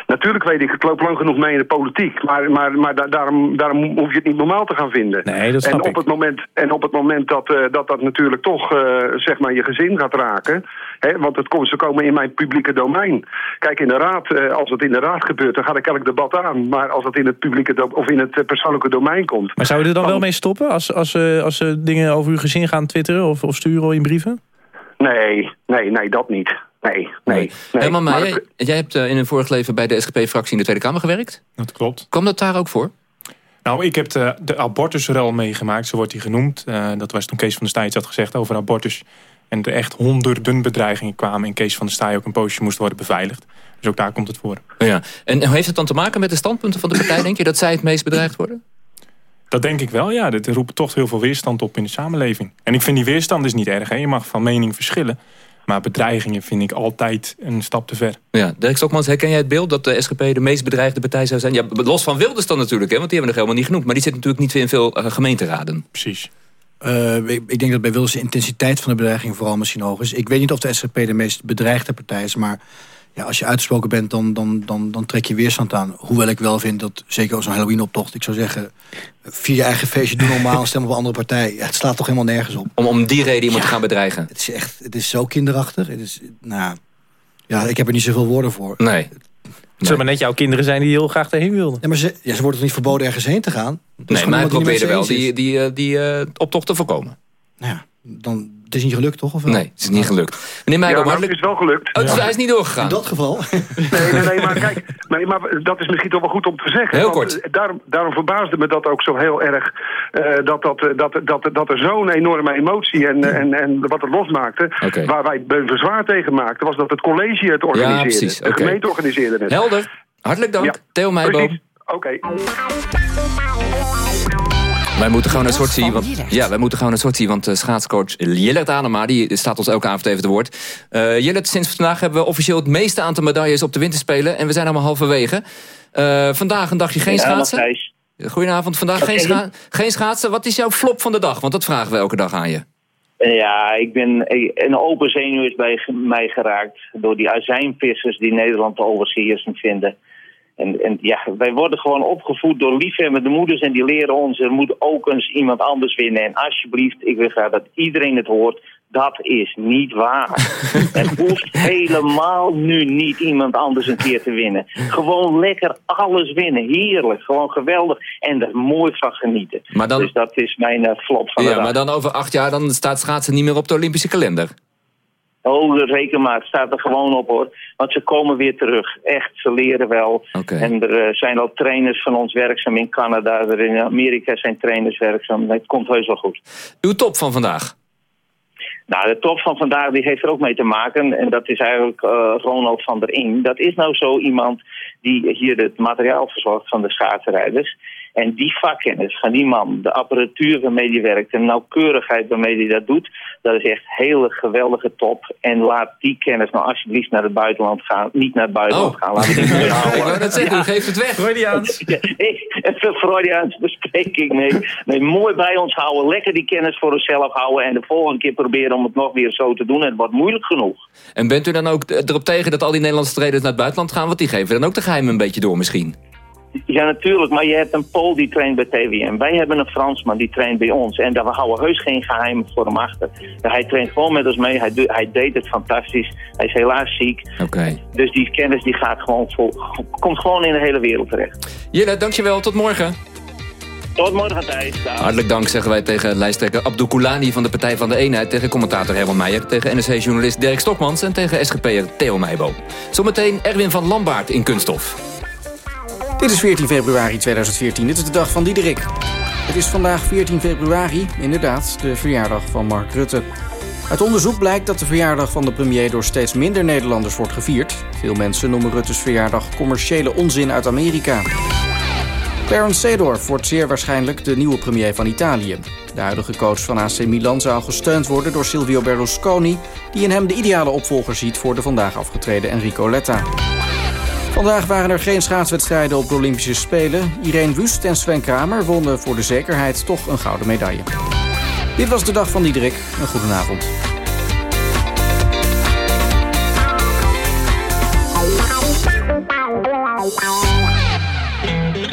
Speaker 35: Natuurlijk weet ik, ik loop lang genoeg mee in de politiek. Maar, maar, maar daarom, daarom hoef je het niet normaal te gaan vinden.
Speaker 26: Nee, dat
Speaker 35: en, op Het moment, en op het moment dat uh, dat, dat natuurlijk toch uh, zeg maar je gezin gaat raken... Hè, want het komt, ze komen in mijn publieke domein. Kijk, in de raad, uh, als het in de raad gebeurt, dan ga ik elk debat aan. Maar als het in het publieke of in het persoonlijke domein komt...
Speaker 26: Maar zou je er dan wel mee stoppen als, als, als ze dingen over uw gezin gaan twitteren of, of sturen in brieven?
Speaker 35: Nee, nee, nee, dat niet. Nee, nee. nee.
Speaker 2: maar jij, jij, hebt uh, in een vorig leven bij de SGP-fractie in de Tweede Kamer gewerkt.
Speaker 26: Dat klopt.
Speaker 2: Kwam dat daar ook voor?
Speaker 26: Nou, ik heb de, de abortusrel meegemaakt, zo wordt die genoemd. Uh, dat was toen Kees van der Staaij had gezegd over abortus. En er echt honderden bedreigingen kwamen. En Kees van der Staaij ook een poosje moest worden beveiligd. Dus ook daar komt het voor.
Speaker 2: Ja. En heeft het dan te maken met de standpunten van de partij, denk je, dat zij het meest bedreigd worden?
Speaker 26: Dat denk ik wel, ja. Dit roept toch heel veel weerstand op in de samenleving. En ik vind die weerstand is niet erg. Hè. Je mag van mening verschillen. Maar bedreigingen vind ik altijd een stap te ver.
Speaker 2: Ja, Dirk Stokmans, herken jij het beeld dat de SGP de meest bedreigde partij zou zijn? Ja, los van Wilders dan natuurlijk, hè, want die hebben we nog helemaal niet genoemd. Maar die zit natuurlijk niet in veel uh, gemeenteraden.
Speaker 26: Precies.
Speaker 12: Uh, ik, ik, denk dat bij Wilders de intensiteit van de bedreiging vooral misschien hoog is. Ik weet niet of de SGP de meest bedreigde partij is, maar ja, als je uitgesproken bent, dan, dan, dan, dan trek je weerstand aan. Hoewel ik wel vind dat, zeker als een Halloween-optocht... ik zou zeggen, vier je eigen feestje, doe normaal, stem op een andere partij. Ja, het slaat toch helemaal nergens op.
Speaker 2: Om, om die reden iemand te gaan bedreigen?
Speaker 12: Het is echt, het is zo kinderachtig. Het is, nou, ja, ik heb er niet zoveel woorden voor.
Speaker 2: Nee.
Speaker 26: Het zullen maar net jouw kinderen zijn die heel graag erheen wilden.
Speaker 12: Ja, maar ze, ja, ze worden toch niet verboden ergens heen te gaan?
Speaker 2: nee, maar hij probeerde wel die, die, die, die uh, optocht te voorkomen.
Speaker 12: Ja, dan, Het is niet gelukt, toch? Of wel?
Speaker 2: Nee, het is niet gelukt. Meneer
Speaker 35: ja, maar
Speaker 2: hartelijk...
Speaker 35: het is wel gelukt.
Speaker 2: Oh, het is- Hij is niet doorgegaan.
Speaker 12: In dat geval.
Speaker 35: Nee, nee, nee, maar kijk, nee, maar dat is misschien toch wel goed om te zeggen.
Speaker 2: Heel kort.
Speaker 35: eh, Daarom, daarom verbaasde me dat ook zo heel erg, eh, dat, dat, eh, dat, dat, dat er zo'n enorme emotie en, en, en wat het losmaakte, waar wij een verzwaar tegen maakten, was dat het college het organiseerde.
Speaker 2: precies,
Speaker 35: De gemeente organiseerde het.
Speaker 2: Helder. Hartelijk dank.
Speaker 35: Ja,
Speaker 2: Theo Meijboom.
Speaker 35: Oké.
Speaker 2: Wij moeten gewoon een soort zien, want ja, wij moeten gewoon een soort zien, want uh, schaatscoach Jillert Anema die staat ons elke avond even te woord. Uh, Jillert, sinds vandaag hebben we officieel het meeste aantal medailles op de winterspelen en we zijn allemaal halverwege. Uh, vandaag een dagje geen
Speaker 36: Ja,
Speaker 2: schaatsen. Goedenavond, vandaag geen, scha geen schaatsen. Wat is jouw flop van de dag? Want dat vragen we elke dag aan je.
Speaker 36: Ja, ik ben een open zenuw is bij mij geraakt door die azijnvissers die Nederland te overheersend vinden. En, en ja, wij worden gewoon opgevoed door liefhebbende moeders en die leren ons, er moet ook eens iemand anders winnen. En alsjeblieft, ik wil graag dat iedereen het hoort, dat is niet waar. Het hoeft helemaal nu niet iemand anders een keer te winnen. Gewoon lekker alles winnen, heerlijk, gewoon geweldig en er mooi van genieten.
Speaker 2: Maar dan-
Speaker 36: Dus dat is mijn eh, flop van de
Speaker 2: Ja,
Speaker 36: dag.
Speaker 2: maar dan over acht jaar dan staat schaatsen niet meer op de Olympische kalender.
Speaker 36: Oh, reken maar, het staat er gewoon op hoor. Want ze komen weer terug. Echt, ze leren wel. En er eh, zijn al trainers van ons werkzaam in Canada. Er in Amerika zijn trainers werkzaam. Het komt heus wel goed.
Speaker 2: Uw top van vandaag.
Speaker 36: Nou, de top van vandaag die heeft er ook mee te maken. En dat is eigenlijk eh, Ronald van der Ing. Dat is nou zo iemand die hier het materiaal verzorgt van de schaatsrijders. En die vakkennis van die man, de apparatuur waarmee die werkt... en de nauwkeurigheid waarmee hij dat doet... dat is echt hele geweldige top. En laat die kennis nou alsjeblieft naar het buitenland gaan. Niet naar het buitenland gaan. Laten we die terug houden.
Speaker 2: Ik wou net zeggen, u geeft het weg.
Speaker 36: Freudiaans. Freudiaans bespreking. Nee. nee, mooi bij ons houden. Lekker die kennis voor onszelf houden. En de volgende keer proberen om het nog weer zo te doen. En het wordt moeilijk genoeg.
Speaker 2: En bent u dan ook erop tegen dat al die Nederlandse traders naar het buitenland gaan? Want die geven dan ook de geheimen een beetje door misschien.
Speaker 36: Ja, natuurlijk. Maar je hebt een Pool die traint bij TWM. Wij hebben een Fransman die traint bij ons. En daar houden heus geen geheimen voor hem achter. Hij traint gewoon met ons mee. Hij, hij deed het fantastisch. Hij is helaas ziek.
Speaker 2: Oké.
Speaker 36: Dus die kennis die gaat gewoon vol, komt gewoon in de hele wereld terecht.
Speaker 2: Jelle, dankjewel. Tot morgen.
Speaker 36: Tot morgen, Thijs.
Speaker 2: Hartelijk dank zeggen wij tegen lijsttrekker Abdou Koulani van de Partij van de Eenheid... tegen commentator Herman Meijer, tegen NRC-journalist Dirk Stokmans... en tegen SGP'er Theo Meijboom. Zometeen Erwin van Lambaard in Kunststof.
Speaker 37: Dit is 14 februari 2014. Dit is de dag van Diederik. Het is vandaag 14 februari, inderdaad, de verjaardag van Mark Rutte. Uit onderzoek blijkt dat de verjaardag van de premier door steeds minder Nederlanders wordt gevierd. Veel mensen noemen Rutte's verjaardag commerciële onzin uit Amerika. Clarence Seedorf wordt zeer waarschijnlijk de nieuwe premier van Italië. De huidige coach van AC Milan zou gesteund worden door Silvio Berlusconi... die in hem de ideale opvolger ziet voor de vandaag afgetreden Enrico Letta. Vandaag waren er geen schaatswedstrijden op de Olympische Spelen. Irene Wust en Sven Kramer wonnen voor de zekerheid toch een gouden medaille. Dit was de dag van Diederik. Een goedenavond.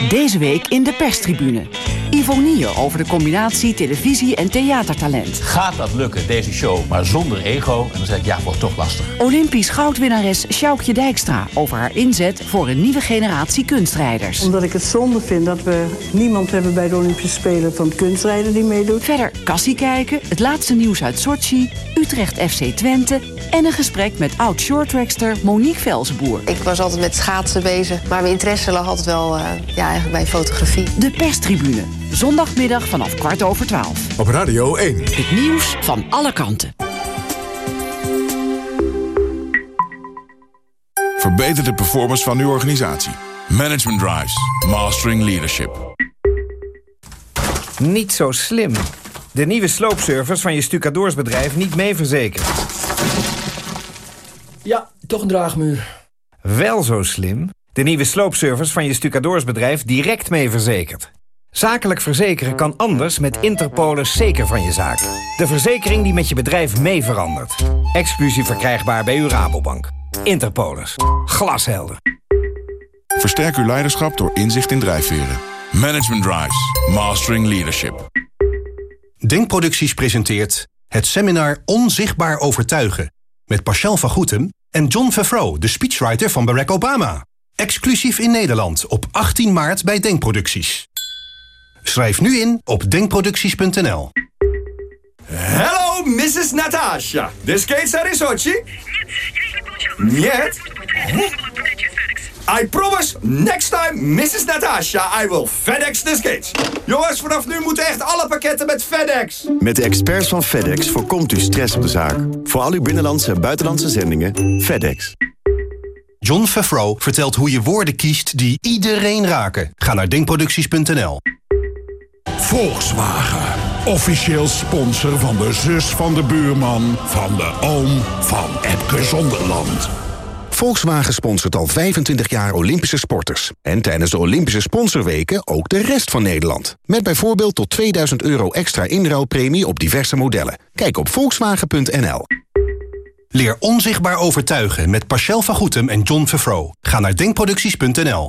Speaker 11: Deze week in de perstribune. Ivonie over de combinatie televisie- en theatertalent.
Speaker 38: Gaat dat lukken, deze show, maar zonder ego? En dan zeg ik, ja, wordt toch lastig.
Speaker 11: Olympisch goudwinnares Sjoukje Dijkstra over haar inzet voor een nieuwe generatie kunstrijders.
Speaker 39: Omdat ik het zonde vind dat we niemand hebben bij de Olympische Spelen van kunstrijden die meedoet.
Speaker 11: Verder kassie kijken, het laatste nieuws uit Sochi, Utrecht FC Twente en een gesprek met oud shorttrackster Monique Velzenboer.
Speaker 40: Ik was altijd met schaatsen bezig, maar mijn interesse lag altijd wel eh, ja, eigenlijk bij fotografie.
Speaker 11: De perstribune, zondagmiddag vanaf kwart over twaalf.
Speaker 41: Op Radio 1.
Speaker 11: Het nieuws van alle kanten.
Speaker 30: Verbeter de performance van uw organisatie. Management Drives. Mastering Leadership.
Speaker 42: Niet zo slim. De nieuwe sloopservice van je stucadoorsbedrijf niet mee verzekerd.
Speaker 43: Ja, toch een draagmuur.
Speaker 42: Wel zo slim. De nieuwe sloopservice van je stucadoorsbedrijf direct mee verzekerd. Zakelijk verzekeren kan anders met Interpolis zeker van je zaak. De verzekering die met je bedrijf mee verandert. Exclusief verkrijgbaar bij uw Rabobank. Interpolis. Glashelder.
Speaker 30: Versterk uw leiderschap door inzicht in drijfveren. Management Drives. Mastering Leadership.
Speaker 44: Denkproducties presenteert het seminar Onzichtbaar Overtuigen... met Pascal van Goetem en John Favreau, de speechwriter van Barack Obama. Exclusief in Nederland op 18 maart bij Denkproducties. Schrijf nu in op denkproducties.nl.
Speaker 42: Hello
Speaker 45: Hello, Mrs. Natasha. The skates are in Sochi? Нет. I promise, next time, Mrs. Natasha, I will FedEx the skates. Jongens, vanaf nu moeten echt alle pakketten met FedEx.
Speaker 46: Met de experts van FedEx voorkomt u stress op de zaak. Voor al uw binnenlandse en buitenlandse zendingen, FedEx.
Speaker 8: John Favreau vertelt hoe je woorden kiest die iedereen raken. Ga naar denkproducties.nl.
Speaker 30: Volkswagen. Officieel sponsor van de zus van de buurman... van de oom van Epke Zonderland.
Speaker 47: Volkswagen sponsort al 25 jaar Olympische sporters. En tijdens de Olympische sponsorweken ook de rest van Nederland. Met bijvoorbeeld tot 2000 euro extra inruilpremie op diverse modellen. Kijk op volkswagen.nl.
Speaker 8: Leer onzichtbaar overtuigen met Pascal van Goetem en John Vervro. Ga naar denkproducties.nl.